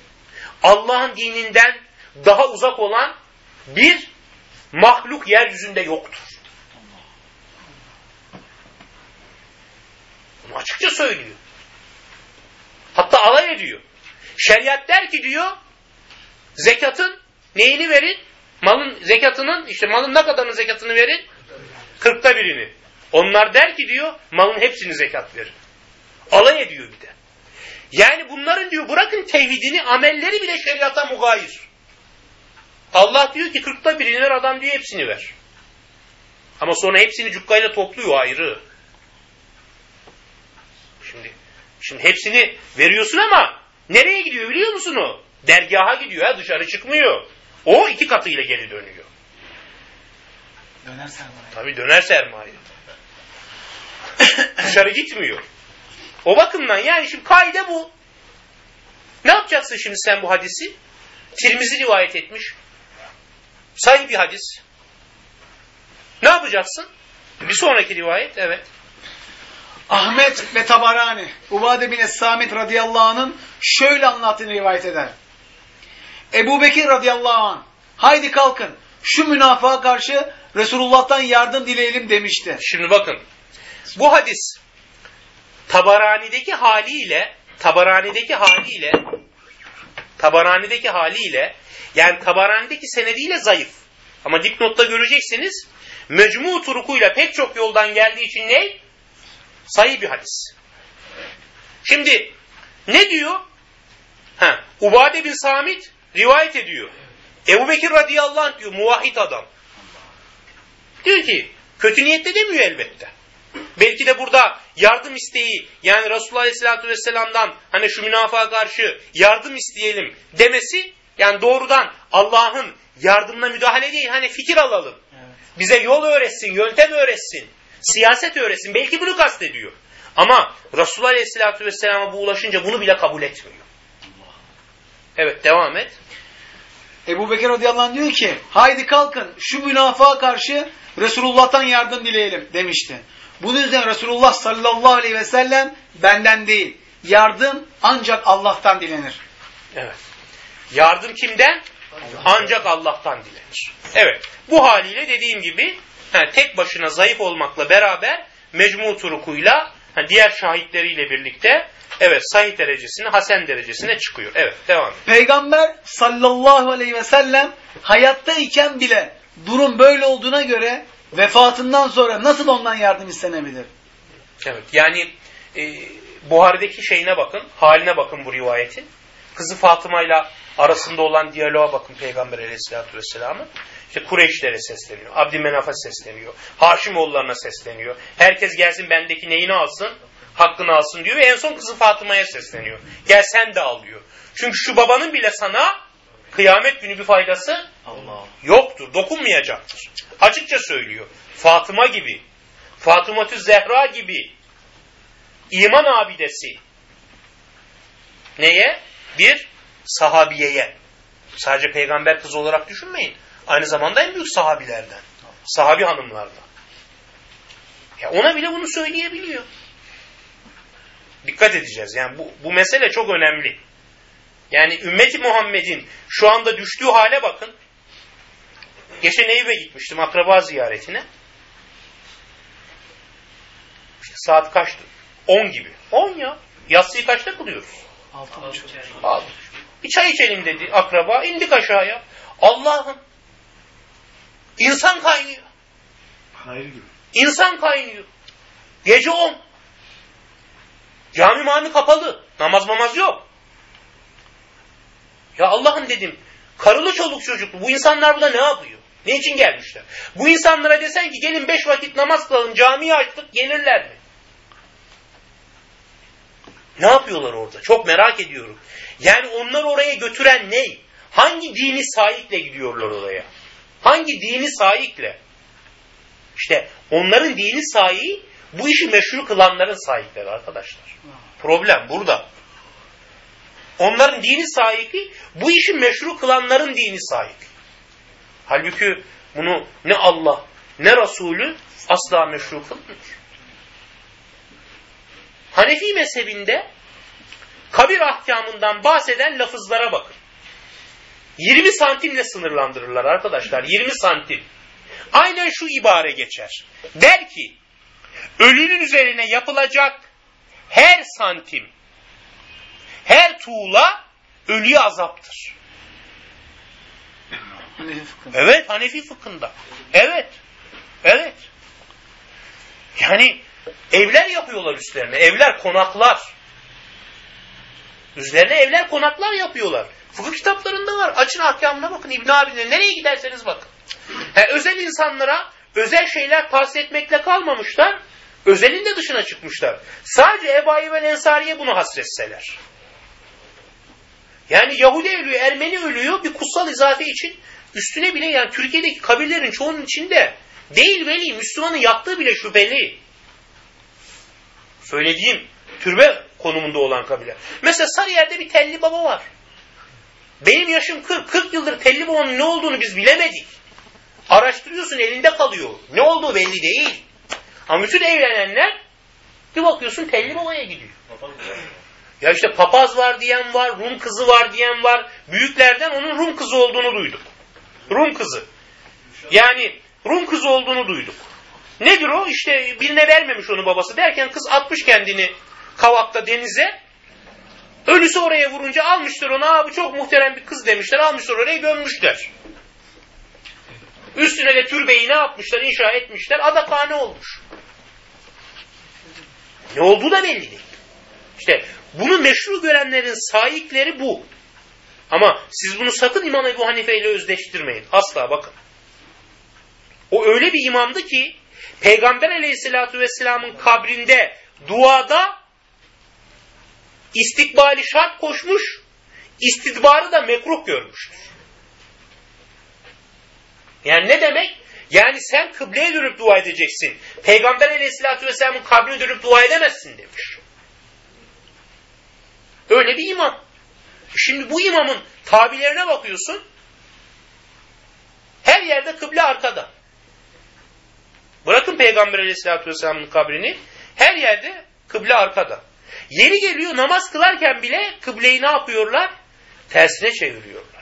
Allah'ın dininden daha uzak olan bir mahluk yeryüzünde yoktur. Bunu açıkça söylüyor. Hatta alay ediyor. Şeriat der ki diyor, zekatın neyini verin? Malın zekatının, işte malın ne kadarının zekatını verin? Kırkta birini. Onlar der ki diyor, malın hepsini zekat verin. Alay ediyor bir de. Yani bunların diyor, bırakın tevhidini, amelleri bile şeriata mugayir. Allah diyor ki kırkta birini ver, adam diyor hepsini ver. Ama sonra hepsini cukkayla topluyor ayrı. Şimdi, şimdi hepsini veriyorsun ama nereye gidiyor biliyor musun o? Dergaha gidiyor ha dışarı çıkmıyor. O iki katıyla geri dönüyor. Döner sermaye. Tabii döner sermaye. Dışarı gitmiyor. O bakımdan yani şimdi kaide bu. Ne yapacaksın şimdi sen bu hadisi? Tirmizi rivayet etmiş. Sahih bir hadis. Ne yapacaksın? Bir sonraki rivayet, evet. Ahmet ve Tabarani, Ubade bin Es-Samit radıyallahu anh'ın şöyle anlattığını rivayet eder. Ebu Bekir radıyallahu anh, haydi kalkın, şu münafığa karşı Resulullah'tan yardım dileyelim demişti. Şimdi bakın, bu hadis Tabarani'deki haliyle Tabarani'deki haliyle Tabarani'deki haliyle yani Tabarani'deki senediyle zayıf. Ama dipnotta göreceksiniz mecmu turukuyla pek çok yoldan geldiği için ne? Sayı bir hadis. Şimdi ne diyor? Ha, Ubade bin Samit rivayet ediyor. Ebu Bekir radıyallahu anh diyor muvahhid adam. Diyor ki kötü niyetle demiyor elbette. Belki de burada yardım isteği yani Resulullah Aleyhisselatü Vesselam'dan hani şu münafığa karşı yardım isteyelim demesi yani doğrudan Allah'ın yardımına müdahale değil hani fikir alalım. Bize yol öğretsin, yöntem öğretsin, siyaset öğretsin. Belki bunu kastediyor. Ama Resulullah Aleyhisselatü Vesselam'a bu ulaşınca bunu bile kabul etmiyor. Evet devam et. Ebu Bekir radıyallahu anh diyor ki haydi kalkın şu münafığa karşı Resulullah'tan yardım dileyelim demişti. Bunun üzerine Resulullah sallallahu aleyhi ve sellem benden değil yardım ancak Allah'tan dilenir. Evet. Yardım kimden? Ancak Allah'tan dilenir. Evet. Bu haliyle dediğim gibi tek başına zayıf olmakla beraber mecmu turukuyla diğer şahitleriyle birlikte evet sahih derecesine, hasen derecesine çıkıyor. Evet devam et. Peygamber sallallahu aleyhi ve sellem hayatta iken bile durum böyle olduğuna göre vefatından sonra nasıl ondan yardım istenebilir? Evet yani e, Buhari'deki şeyine bakın, haline bakın bu rivayetin. Kızı Fatıma ile arasında olan diyaloğa bakın Peygamber aleyhissalatü vesselamın. İşte Kureyşlere sesleniyor, Abdümenaf'a sesleniyor, Haşimoğullarına sesleniyor. Herkes gelsin bendeki neyini alsın, hakkını alsın diyor ve en son kızı Fatıma'ya sesleniyor. Gel sen de al diyor. Çünkü şu babanın bile sana kıyamet günü bir faydası Allah. yoktur, dokunmayacaktır. Açıkça söylüyor. Fatıma gibi, Fatıma-tü Zehra gibi iman abidesi neye? Bir, sahabiyeye. Sadece peygamber kızı olarak düşünmeyin. Aynı zamanda en büyük sahabilerden. Sahabi hanımlardan. Ya ona bile bunu söyleyebiliyor. Dikkat edeceğiz. Yani bu, bu mesele çok önemli. Yani ümmeti Muhammed'in şu anda düştüğü hale bakın. Geçen Eyüp'e gitmiştim akraba ziyaretine. İşte saat kaçtı? 10 gibi. 10 ya. Yatsıyı kaçta kılıyoruz? Altı buçuk. Al. Bir çay içelim dedi akraba. İndik aşağıya. Allah'ım. İnsan kaynıyor. Hayır gibi. İnsan kaynıyor. Gece 10. Cami mami kapalı. Namaz mamaz yok. Ya Allah'ım dedim. Karılı çoluk çocuklu. Bu insanlar burada ne yapıyor? Ne için gelmişler? Bu insanlara desen ki gelin beş vakit namaz kılalım camiyi açtık gelirler mi? Ne yapıyorlar orada? Çok merak ediyorum. Yani onları oraya götüren ne? Hangi dini sahiple gidiyorlar oraya? Hangi dini sahiple? İşte onların dini sahibi bu işi meşru kılanların sahipleri arkadaşlar. Problem burada. Onların dini sahibi bu işi meşru kılanların dini sahibi. Halbuki bunu ne Allah ne Resulü asla meşru kılmıyor. Hanefi mezhebinde kabir ahkamından bahseden lafızlara bakın. 20 santimle sınırlandırırlar arkadaşlar. 20 santim. Aynen şu ibare geçer. Der ki ölünün üzerine yapılacak her santim, her tuğla ölüye azaptır. Evet Hanefi fıkhında. Evet. Evet. Yani evler yapıyorlar üstlerine. Evler, konaklar. Üzerine evler, konaklar yapıyorlar. Fıkıh kitaplarında var. Açın ahkamına bakın. İbn Abi'nin nereye giderseniz bakın. Ha, özel insanlara özel şeyler tavsiye etmekle kalmamışlar. Özelin de dışına çıkmışlar. Sadece Ebu Ayyub el Ensari'ye bunu hasretseler. Yani Yahudi ölüyor, Ermeni ölüyor bir kutsal izafe için üstüne bile yani Türkiye'deki kabirlerin çoğunun içinde değil veli, Müslümanın yaptığı bile şüpheli. Söylediğim türbe konumunda olan kabile. Mesela Sarıyer'de bir telli baba var. Benim yaşım 40. 40 yıldır telli babanın ne olduğunu biz bilemedik. Araştırıyorsun elinde kalıyor. Ne olduğu belli değil. Ama bütün evlenenler bir bakıyorsun telli babaya gidiyor. Ya işte papaz var diyen var, Rum kızı var diyen var. Büyüklerden onun Rum kızı olduğunu duyduk. Rum kızı. Yani Rum kızı olduğunu duyduk. Nedir o? İşte birine vermemiş onu babası derken kız atmış kendini kavakta denize. Ölüsü oraya vurunca almışlar onu. Abi çok muhterem bir kız demişler. Almışlar oraya gömmüşler. Üstüne de türbeyi ne yapmışlar? inşa etmişler. Adakane olmuş. Ne olduğu da belli değil. İşte bunu meşru görenlerin sahipleri bu. Ama siz bunu sakın İmam Ebu Hanife ile özdeştirmeyin. Asla bakın. O öyle bir imamdı ki Peygamber aleyhissalatü vesselamın kabrinde duada istikbali şart koşmuş, istidbarı da mekruh görmüştür. Yani ne demek? Yani sen kıbleye dönüp dua edeceksin. Peygamber aleyhissalatü vesselamın kabrine dönüp dua edemezsin demiş. Öyle bir imam. Şimdi bu imamın tabilerine bakıyorsun. Her yerde kıble arkada. Bırakın Peygamber aleyhissalatü vesselamın kabrini. Her yerde kıble arkada. Yeri geliyor namaz kılarken bile kıbleyi ne yapıyorlar? Tersine çeviriyorlar.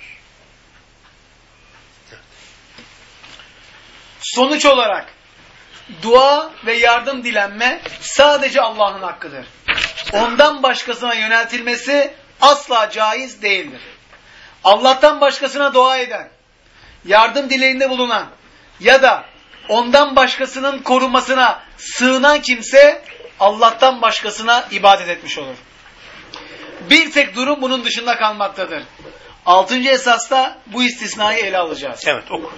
Sonuç olarak dua ve yardım dilenme sadece Allah'ın hakkıdır. Ondan başkasına yöneltilmesi asla caiz değildir. Allah'tan başkasına dua eden, yardım dileğinde bulunan ya da ondan başkasının korunmasına sığınan kimse Allah'tan başkasına ibadet etmiş olur. Bir tek durum bunun dışında kalmaktadır. Altıncı esasta bu istisnayı ele alacağız. Evet oku.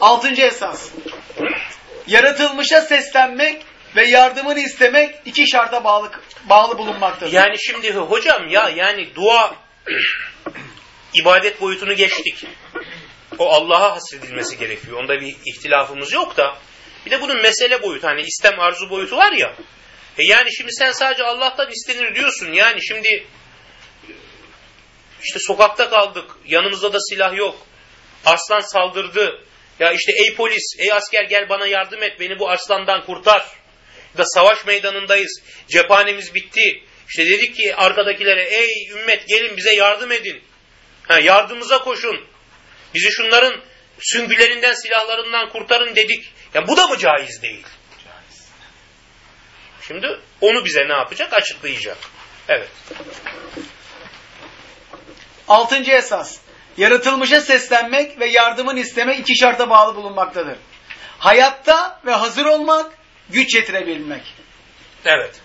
Altıncı esas. Yaratılmışa seslenmek ve yardımını istemek iki şarta bağlı, bağlı bulunmaktadır. Yani şimdi hocam ya yani dua ibadet boyutunu geçtik. O Allah'a hasredilmesi gerekiyor. Onda bir ihtilafımız yok da. Bir de bunun mesele boyutu hani istem arzu boyutu var ya. E yani şimdi sen sadece Allah'tan istenir diyorsun. Yani şimdi işte sokakta kaldık. Yanımızda da silah yok. Aslan saldırdı. Ya işte ey polis, ey asker gel bana yardım et. Beni bu aslandan kurtar. Ya da savaş meydanındayız. Cephanemiz bitti. İşte dedik ki arkadakilere ey ümmet gelin bize yardım edin. Ha, yardımıza koşun. Bizi şunların süngülerinden, silahlarından kurtarın dedik. Ya bu da mı caiz değil? Şimdi onu bize ne yapacak? Açıklayacak. Evet. Altıncı esas. Yaratılmışa seslenmek ve yardımın istemek iki şarta bağlı bulunmaktadır. Hayatta ve hazır olmak, güç yetirebilmek. Evet.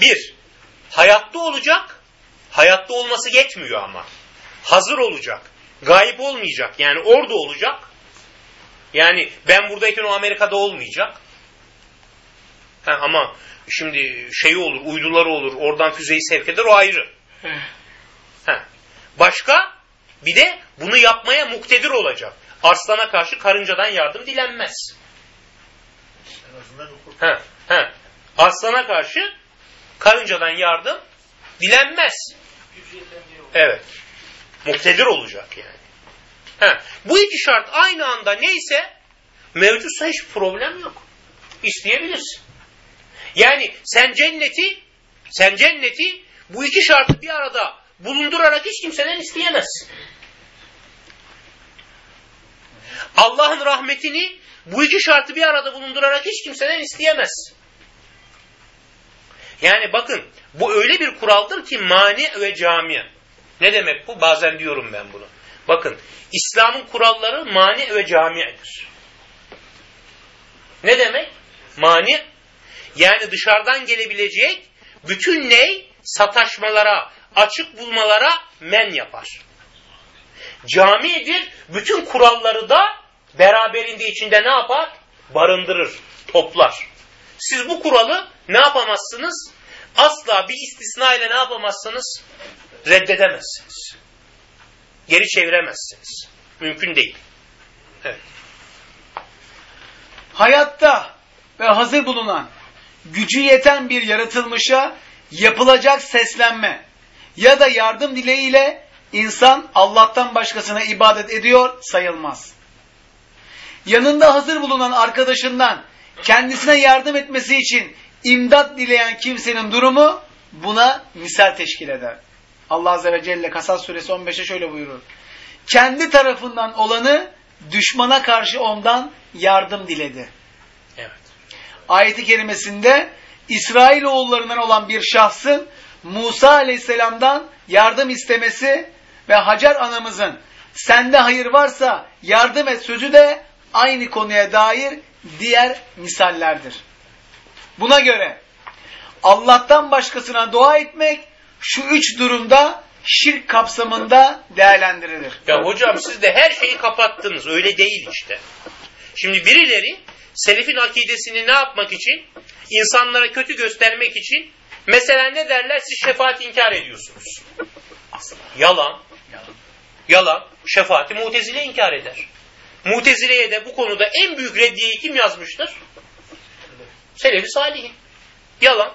Bir, hayatta olacak. Hayatta olması yetmiyor ama. Hazır olacak. Gayip olmayacak. Yani orada olacak. Yani ben buradayken o Amerika'da olmayacak. Ha, ama şimdi şey olur, uyduları olur, oradan füzeyi sevk eder o ayrı. Ha. Başka bir de bunu yapmaya muktedir olacak. Arslana karşı karıncadan yardım dilenmez. Ha, ha. Arslana karşı karıncadan yardım dilenmez. Evet. Muktedir olacak yani. Ha. Bu iki şart aynı anda neyse mevcutsa hiç problem yok. İsteyebilirsin. Yani sen cenneti sen cenneti bu iki şartı bir arada bulundurarak hiç kimseden isteyemezsin. Allah'ın rahmetini bu iki şartı bir arada bulundurarak hiç kimseden isteyemez. Yani bakın bu öyle bir kuraldır ki mani ve cami. Ne demek bu? Bazen diyorum ben bunu. Bakın İslam'ın kuralları mani ve cami'dir. Ne demek? Mani yani dışarıdan gelebilecek bütün ney sataşmalara, açık bulmalara men yapar. Camidir, bütün kuralları da beraberinde içinde ne yapar? Barındırır, toplar. Siz bu kuralı ne yapamazsınız? Asla bir istisna ile ne yapamazsınız? Reddedemezsiniz. Geri çeviremezsiniz. Mümkün değil. Evet. Hayatta ve hazır bulunan, gücü yeten bir yaratılmışa yapılacak seslenme ya da yardım dileğiyle insan Allah'tan başkasına ibadet ediyor sayılmaz. Yanında hazır bulunan arkadaşından kendisine yardım etmesi için imdat dileyen kimsenin durumu buna misal teşkil eder. Allah Azze ve Celle Kasas suresi 15'e şöyle buyurur. Kendi tarafından olanı düşmana karşı ondan yardım diledi. Evet. Ayeti kerimesinde İsrailoğullarından olan bir şahsın Musa aleyhisselamdan yardım istemesi ve Hacer anamızın sende hayır varsa yardım et sözü de aynı konuya dair diğer misallerdir. Buna göre Allah'tan başkasına dua etmek şu üç durumda şirk kapsamında değerlendirilir. Ya hocam siz de her şeyi kapattınız. Öyle değil işte. Şimdi birileri selefin akidesini ne yapmak için? İnsanlara kötü göstermek için mesela ne derler? Siz şefaat inkar ediyorsunuz. Yalan. Yalan. Şefaati mutezile inkar eder. Mutezile'ye de bu konuda en büyük reddiyeyi kim yazmıştır? Selefi Salih. Yalan.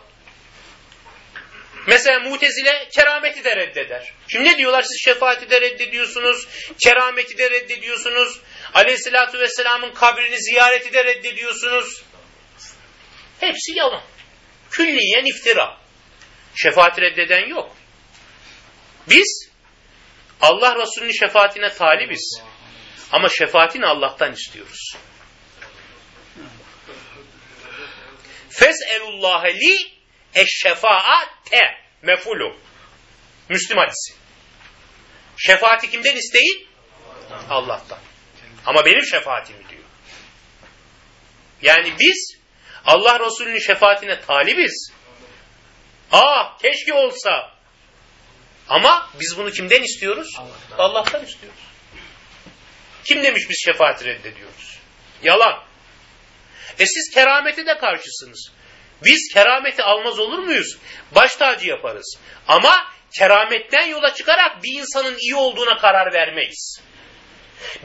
Mesela mutezile kerameti de reddeder. Şimdi ne diyorlar? Siz şefaati de reddediyorsunuz, kerameti de reddediyorsunuz, aleyhissalatü vesselamın kabrini ziyareti de reddediyorsunuz. Hepsi yalan. Külliyen iftira. Şefaati reddeden yok. Biz Allah Resulü'nün şefaatine talibiz. Ama şefaatini Allah'tan istiyoruz. Fes'elullâhe li eşşefaate mefulu. Müslüm hadisi. Şefaati kimden isteyin? Allah'tan. Ama benim şefaatimi diyor. Yani biz Allah Resulü'nün şefaatine talibiz. Ah keşke olsa. Ama biz bunu kimden istiyoruz? Allah'tan istiyoruz. Kim demiş biz şefaati reddediyoruz? Yalan. E siz kerameti de karşısınız. Biz kerameti almaz olur muyuz? Baş tacı yaparız. Ama kerametten yola çıkarak bir insanın iyi olduğuna karar vermeyiz.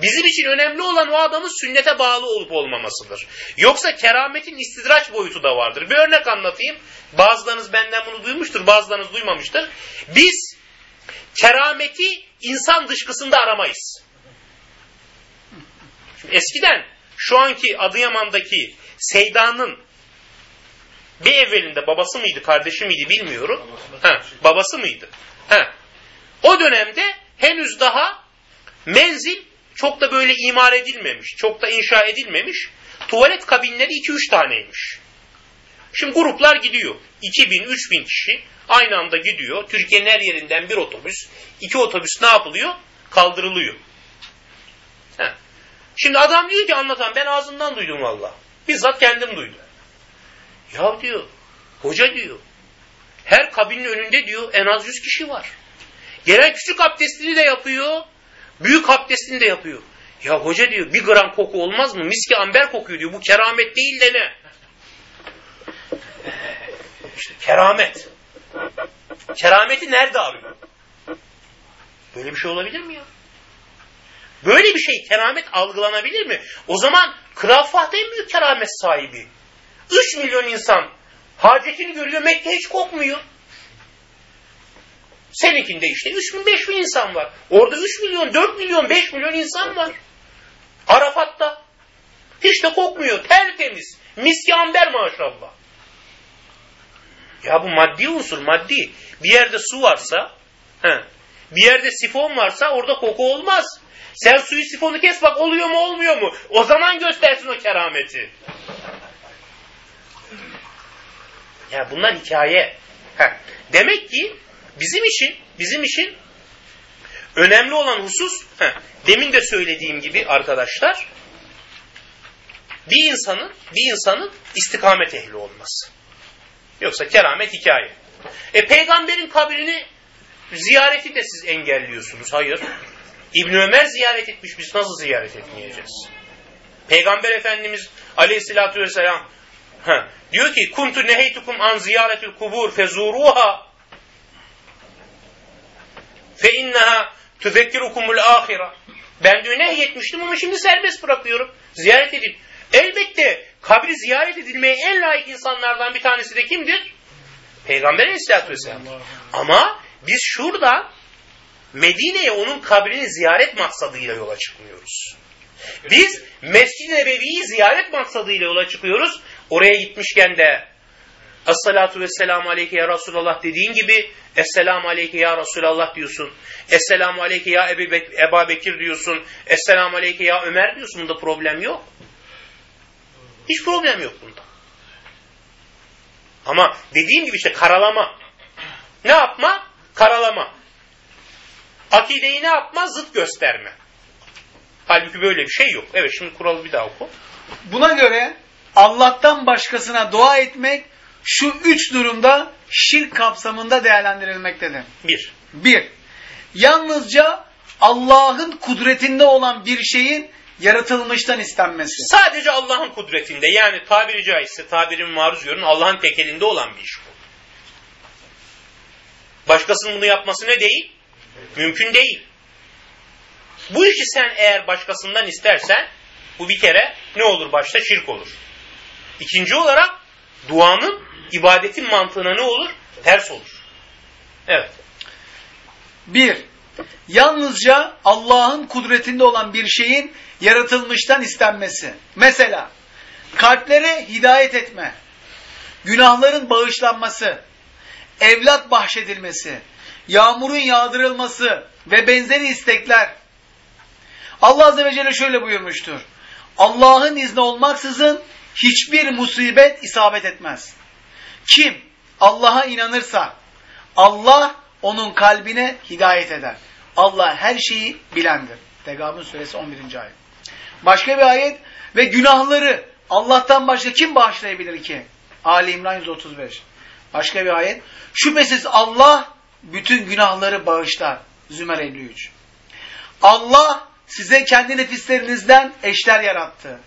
Bizim için önemli olan o adamın sünnete bağlı olup olmamasıdır. Yoksa kerametin istidraç boyutu da vardır. Bir örnek anlatayım. Bazılarınız benden bunu duymuştur, bazılarınız duymamıştır. Biz kerameti insan dışkısında aramayız. Şimdi eskiden şu anki Adıyaman'daki Seyda'nın bir evvelinde babası mıydı, kardeşi miydi bilmiyorum. Ha, babası mıydı? Ha. O dönemde henüz daha menzil çok da böyle imar edilmemiş, çok da inşa edilmemiş. Tuvalet kabinleri 2-3 taneymiş. Şimdi gruplar gidiyor. 2000-3000 kişi aynı anda gidiyor. Türkiye'nin her yerinden bir otobüs, iki otobüs ne yapılıyor? Kaldırılıyor. Heh. Şimdi adam diyor ki anlatan ben ağzından duydum valla. Bizzat kendim duydum. Ya diyor, hoca diyor, her kabinin önünde diyor en az 100 kişi var. Gelen küçük abdestini de yapıyor, büyük abdestini de yapıyor. Ya hoca diyor bir gram koku olmaz mı? Miski amber kokuyor diyor. Bu keramet değil de ne? İşte keramet. Kerameti nerede arıyor? Böyle bir şey olabilir mi ya? Böyle bir şey keramet algılanabilir mi? O zaman Kral Fatih en keramet sahibi. 3 milyon insan hacetini görüyor Mekke hiç kokmuyor. Seninkinde işte 3 bin 5 bin insan var. Orada 3 milyon 4 milyon 5 milyon insan var. Arafat'ta. Hiç de kokmuyor. Tertemiz. Miski amber maşallah. Ya bu maddi unsur maddi. Bir yerde su varsa he, bir yerde sifon varsa orada koku olmaz. Sen suyu sifonu kes bak oluyor mu olmuyor mu? O zaman göstersin o kerameti. Ya bunlar hikaye. Heh. Demek ki bizim için bizim için önemli olan husus heh, demin de söylediğim gibi arkadaşlar bir insanın bir insanın istikamet ehli olması. Yoksa keramet hikaye. E peygamberin kabrini ziyareti de siz engelliyorsunuz. Hayır. İbn Ömer ziyaret etmiş. Biz nasıl ziyaret etmeyeceğiz? Peygamber Efendimiz Aleyhisselatü Vesselam ha, diyor ki kuntu neheytukum an ziyaretil kubur fezuruha fe inneha tüzekkirukumul ahira. Ben diyor nehyetmiştim ama şimdi serbest bırakıyorum. Ziyaret edin. Elbette kabri ziyaret edilmeye en layık insanlardan bir tanesi de kimdir? Peygamber aleyhissalatü vesselam. Ama biz şurada Medine'ye onun kabrini ziyaret maksadıyla yola çıkmıyoruz. Biz Mescid-i Nebevi'yi ziyaret maksadıyla yola çıkıyoruz. Oraya gitmişken de Esselatu vesselamu aleyke ya Resulallah dediğin gibi Esselamu aleyke ya Resulallah diyorsun. Esselamu aleyke ya Ebu Bek Eba Bekir diyorsun. Esselamu aleyke ya Ömer diyorsun. Bunda problem yok. Hiç problem yok bunda. Ama dediğim gibi işte karalama. Ne yapma? Karalama. Akideyi ne yapma? Zıt gösterme. Halbuki böyle bir şey yok. Evet şimdi kuralı bir daha oku. Buna göre Allah'tan başkasına dua etmek şu üç durumda şirk kapsamında değerlendirilmektedir. Bir. Bir, yalnızca Allah'ın kudretinde olan bir şeyin yaratılmıştan istenmesi. Sadece Allah'ın kudretinde yani tabiri caizse tabirin maruz görün Allah'ın tekelinde olan bir iş bu. Başkasının bunu yapması ne değil? Mümkün değil. Bu işi sen eğer başkasından istersen bu bir kere ne olur başta? Şirk olur. İkinci olarak duanın ibadetin mantığına ne olur? Ters olur. Evet. Bir, yalnızca Allah'ın kudretinde olan bir şeyin yaratılmıştan istenmesi. Mesela kalplere hidayet etme, günahların bağışlanması, evlat bahşedilmesi, yağmurun yağdırılması ve benzeri istekler. Allah Azze ve Celle şöyle buyurmuştur. Allah'ın izni olmaksızın hiçbir musibet isabet etmez. Kim Allah'a inanırsa Allah onun kalbine hidayet eder. Allah her şeyi bilendir. Tegabun suresi 11. ayet. Başka bir ayet ve günahları Allah'tan başka kim bağışlayabilir ki? Ali İmran 135. Başka bir ayet. Şüphesiz Allah bütün günahları bağışlar. Zümer 53. Allah size kendi nefislerinizden eşler yarattı.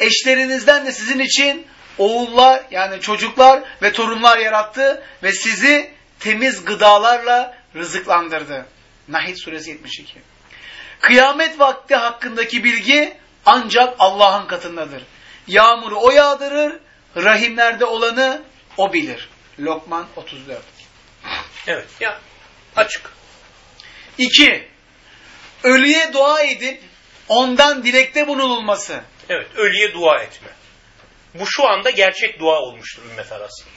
Eşlerinizden de sizin için oğullar yani çocuklar ve torunlar yarattı ve sizi temiz gıdalarla rızıklandırdı. Nahid suresi 72. Kıyamet vakti hakkındaki bilgi ancak Allah'ın katındadır. Yağmuru o yağdırır, rahimlerde olanı o bilir. Lokman 34. Evet. Ya açık. 2. Ölüye dua edip ondan dilekte bulunulması. Evet. Ölüye dua etme. Bu şu anda gerçek dua olmuştur ümmet arasında.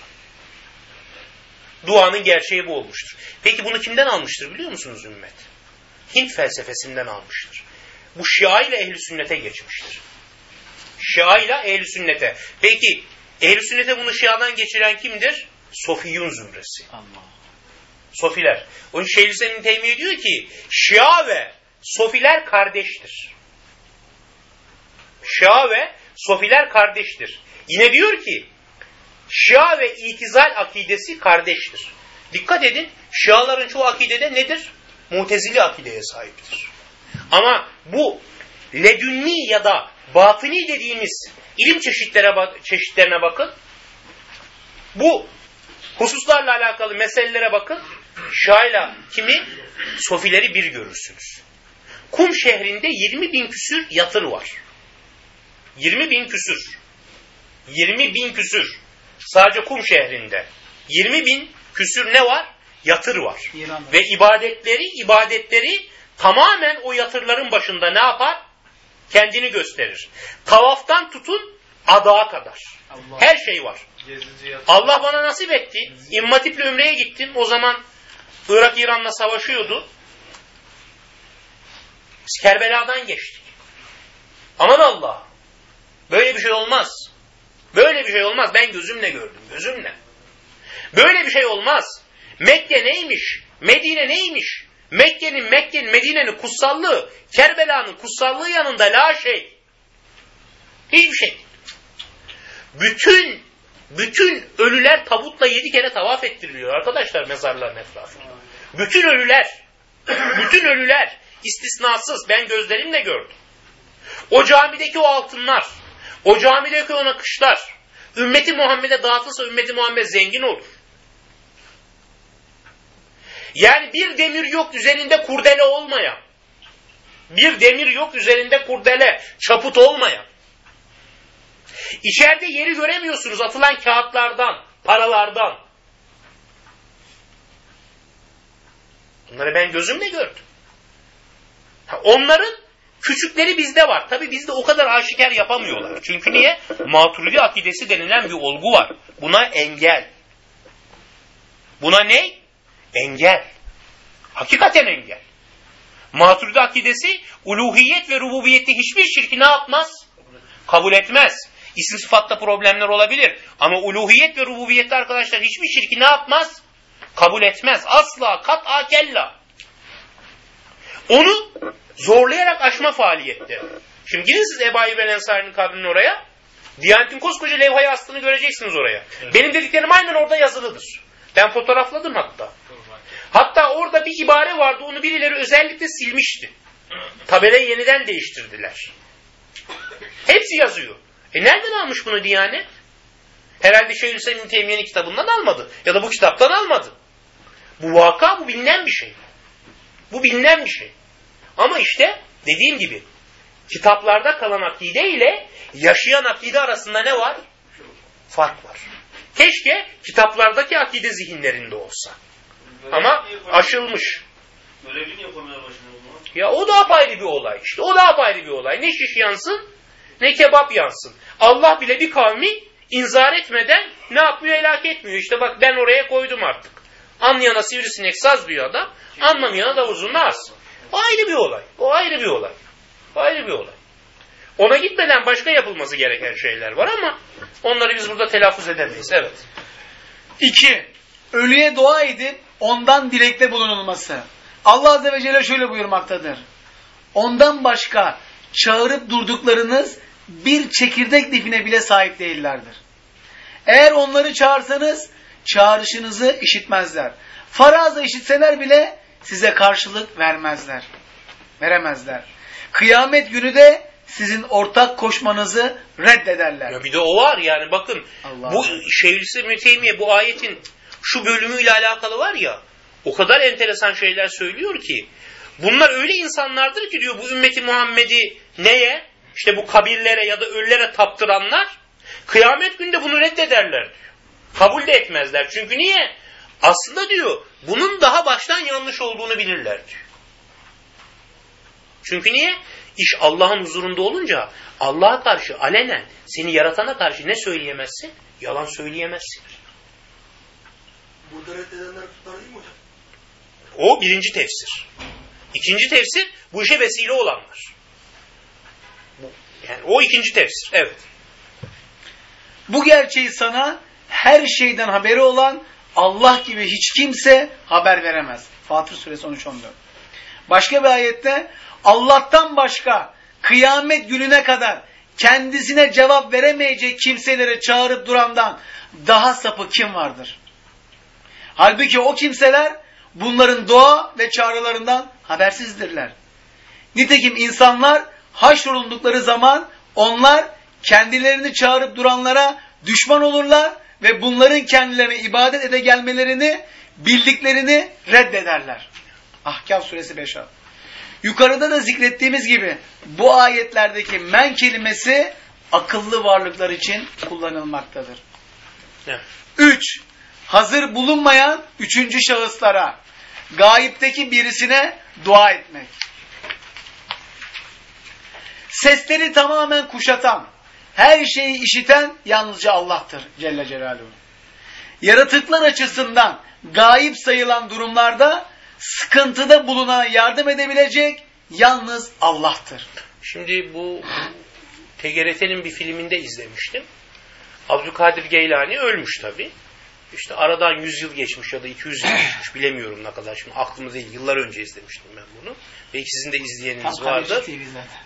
Duanın gerçeği bu olmuştur. Peki bunu kimden almıştır biliyor musunuz ümmet? Hint felsefesinden almıştır. Bu Şia ile ehli sünnete geçmiştir. Şia ile ehli sünnete. Peki ehli sünnete bunu Şia'dan geçiren kimdir? Sofiyun zümresi. Allah. Sofiler. Onun Şeyhülislam'ın teymiye diyor ki Şia ve Sofiler kardeştir. Şia ve Sofiler kardeştir. Yine diyor ki Şia ve itizal akidesi kardeştir. Dikkat edin Şiaların çoğu akidede nedir? Mutezili akideye sahiptir. Ama bu ledünni ya da batıni dediğimiz ilim çeşitlere, çeşitlerine bakın. Bu hususlarla alakalı meselelere bakın. Şaila kimi? Sofileri bir görürsünüz. Kum şehrinde 20 bin küsür yatır var. 20 bin küsür. 20 bin küsür. Sadece Kum şehrinde. 20 bin küsür ne var? Yatır var. İran'da. Ve ibadetleri, ibadetleri tamamen o yatırların başında ne yapar? Kendini gösterir. Tavaftan tutun adağa kadar. Allah. Her şey var. Allah bana nasip etti. İmmatip'le Ümre'ye gittim. O zaman Irak İran'la savaşıyordu. Biz Kerbela'dan geçtik. Aman Allah. Böyle bir şey olmaz. Böyle bir şey olmaz. Ben gözümle gördüm. Gözümle. Böyle bir şey olmaz. Mekke neymiş? Medine neymiş? Mekke'nin, Mekke'nin, Medine'nin kutsallığı, Kerbela'nın kutsallığı yanında la şey. Hiçbir şey. Bütün bütün ölüler tabutla yedi kere tavaf ettiriliyor arkadaşlar mezarların etrafında. Bütün ölüler, bütün ölüler istisnasız ben gözlerimle gördüm. O camideki o altınlar, o camideki o nakışlar, ümmeti Muhammed'e dağıtılsa ümmeti Muhammed zengin olur. Yani bir demir yok üzerinde kurdele olmayan, bir demir yok üzerinde kurdele, çaput olmayan. İçeride yeri göremiyorsunuz atılan kağıtlardan, paralardan. Bunları ben gözümle gördüm. Ha, onların küçükleri bizde var. Tabi bizde o kadar aşikar yapamıyorlar. Çünkü niye? Maturidi akidesi denilen bir olgu var. Buna engel. Buna ne? Engel. Hakikaten engel. Maturidi akidesi uluhiyet ve rububiyette hiçbir şirki ne yapmaz? Kabul etmez. İsim sıfatta problemler olabilir. Ama uluhiyet ve rububiyette arkadaşlar hiçbir şirki ne yapmaz? Kabul etmez. Asla kat'a kella. Onu zorlayarak aşma faaliyette. Şimdi gidin siz Ebu Ayyub el Ensari'nin kabrinin oraya. Diyanet'in koskoca levhayı astığını göreceksiniz oraya. Evet. Benim dediklerim aynen orada yazılıdır. Ben fotoğrafladım hatta. Hatta orada bir ibare vardı onu birileri özellikle silmişti. Tabelayı yeniden değiştirdiler. Hepsi yazıyor. E nereden almış bunu Diyanet? Herhalde Şeyhülislam İbn Teymiye'nin kitabından almadı. Ya da bu kitaptan almadı. Bu vaka bu bilinen bir şey. Bu bilinen bir şey. Ama işte dediğim gibi kitaplarda kalan akide ile yaşayan akide arasında ne var? Fark var. Keşke kitaplardaki akide zihinlerinde olsa. Ama aşılmış. Ya o da apayrı bir olay işte. O da apayrı bir olay. Ne şiş yansın ne kebap yansın. Allah bile bir kavmi inzar etmeden ne yapmıyor helak etmiyor. İşte bak ben oraya koydum artık. Anlayana sivrisinek saz bir adam, anlamayana da uzun az. O ayrı bir olay. O ayrı bir olay. O ayrı bir olay. Ona gitmeden başka yapılması gereken şeyler var ama onları biz burada telaffuz edemeyiz. Evet. İki, ölüye dua edip ondan dilekte bulunulması. Allah Azze ve Celle şöyle buyurmaktadır. Ondan başka çağırıp durduklarınız bir çekirdek dipine bile sahip değillerdir. Eğer onları çağırsanız çağrışınızı işitmezler. Farazla işitseler bile size karşılık vermezler. Veremezler. Kıyamet günü de sizin ortak koşmanızı reddederler. Ya bir de o var yani bakın Allah bu Şeyhülislam Müteymiye bu ayetin şu bölümüyle alakalı var ya o kadar enteresan şeyler söylüyor ki bunlar öyle insanlardır ki diyor bu ümmeti Muhammed'i neye? İşte bu kabirlere ya da ölülere taptıranlar kıyamet günde bunu reddederler diyor. Kabul de etmezler. Çünkü niye? Aslında diyor bunun daha baştan yanlış olduğunu bilirler diyor. Çünkü niye? İş Allah'ın huzurunda olunca Allah'a karşı alenen seni yaratana karşı ne söyleyemezsin? Yalan söyleyemezsin. Burada reddedenler tutar değil mi hocam? O birinci tefsir. İkinci tefsir bu işe vesile olanlar. Yani o ikinci tefsir. Evet. Bu gerçeği sana her şeyden haberi olan Allah gibi hiç kimse haber veremez. Fatır suresi 13-14. Başka bir ayette Allah'tan başka kıyamet gününe kadar kendisine cevap veremeyecek kimselere çağırıp durandan daha sapı kim vardır? Halbuki o kimseler bunların dua ve çağrılarından habersizdirler. Nitekim insanlar haşrolundukları zaman onlar kendilerini çağırıp duranlara düşman olurlar ve bunların kendilerine ibadet ede gelmelerini bildiklerini reddederler. Ahkam suresi 5 al. Yukarıda da zikrettiğimiz gibi bu ayetlerdeki men kelimesi akıllı varlıklar için kullanılmaktadır. 3. Hazır bulunmayan üçüncü şahıslara, gayipteki birisine dua etmek. Sesleri tamamen kuşatan, her şeyi işiten yalnızca Allah'tır Celle Celaluhu. Yaratıklar açısından gayip sayılan durumlarda sıkıntıda bulunana yardım edebilecek yalnız Allah'tır. Şimdi bu TGRT'nin bir filminde izlemiştim. Abdülkadir Geylani ölmüş tabi. İşte aradan 100 yıl geçmiş ya da 200 yıl geçmiş bilemiyorum ne kadar şimdi aklımda değil. Yıllar önce izlemiştim ben bunu. Belki sizin de izleyeniniz Tam vardır.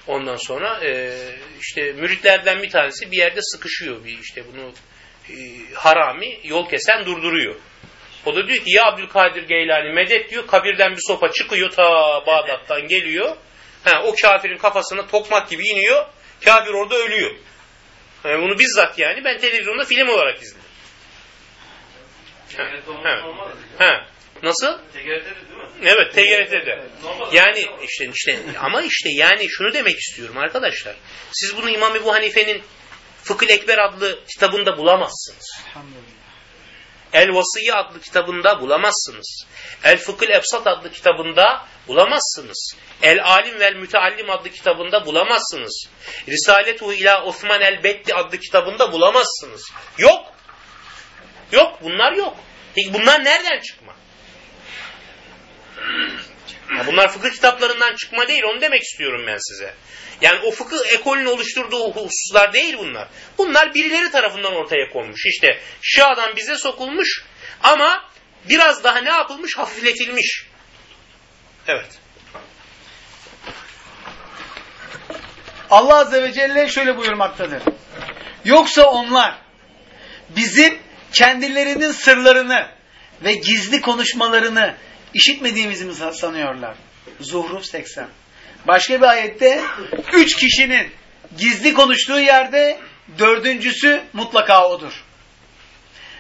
Ondan sonra e, işte müritlerden bir tanesi bir yerde sıkışıyor. Bir işte bunu e, harami yol kesen durduruyor. O da diyor ki ya Abdülkadir Geylani medet diyor kabirden bir sopa çıkıyor ta Bağdat'tan geliyor. Ha, o kafirin kafasına tokmak gibi iniyor. Kafir orada ölüyor. Yani bunu bizzat yani ben televizyonda film olarak izledim. Ha. Nasıl? TGRT'de değil mi? Evet TGRT'de. Yani işte işte ama işte yani şunu demek istiyorum arkadaşlar. Siz bunu İmam Ebu Hanife'nin Fıkıh Ekber adlı kitabında bulamazsınız. El Vasıyı adlı kitabında bulamazsınız. El Fıkıl Ebsat adlı kitabında bulamazsınız. El Alim vel Müteallim adlı kitabında bulamazsınız. Risaletu ila Osman el Betti adlı kitabında bulamazsınız. Yok. Yok bunlar yok. Peki bunlar nereden çıkma? Ya bunlar fıkıh kitaplarından çıkma değil onu demek istiyorum ben size. Yani o fıkıh ekolünün oluşturduğu hususlar değil bunlar. Bunlar birileri tarafından ortaya konmuş. İşte Şia'dan bize sokulmuş ama biraz daha ne yapılmış? Hafifletilmiş. Evet. Allah Azze ve Celle şöyle buyurmaktadır. Yoksa onlar bizim kendilerinin sırlarını ve gizli konuşmalarını işitmediğimizi mi sanıyorlar? Zuhruf 80. Başka bir ayette üç kişinin gizli konuştuğu yerde dördüncüsü mutlaka odur.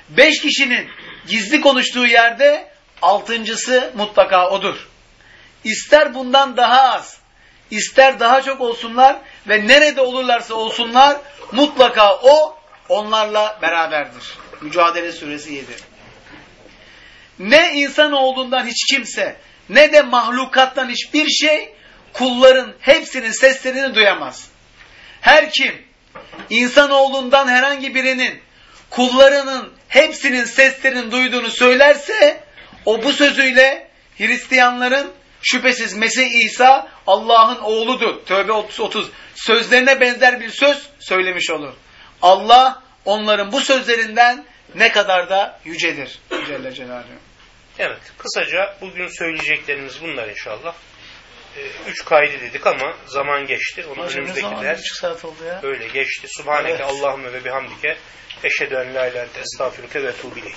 Beş kişinin gizli konuştuğu yerde altıncısı mutlaka odur. İster bundan daha az, ister daha çok olsunlar ve nerede olurlarsa olsunlar mutlaka o onlarla beraberdir. Mücadele suresi 7. Ne insanoğlundan hiç kimse ne de mahlukattan hiçbir şey kulların hepsinin seslerini duyamaz. Her kim insanoğlundan herhangi birinin kullarının hepsinin seslerini duyduğunu söylerse o bu sözüyle Hristiyanların şüphesiz Mesih İsa Allah'ın oğludur. Tövbe 30, 30. Sözlerine benzer bir söz söylemiş olur. Allah onların bu sözlerinden ne kadar da yücedir. Celle Celaluhu. Evet. Kısaca bugün söyleyeceklerimiz bunlar inşallah. Ee, üç kaydı dedik ama zaman geçti. Onu Hocam önümüzdeki ders oldu ya? öyle geçti. Subhaneke Evet. Allahümme ve bihamdike eşhedü en la ilahe estağfiruke ve tuğbileyk.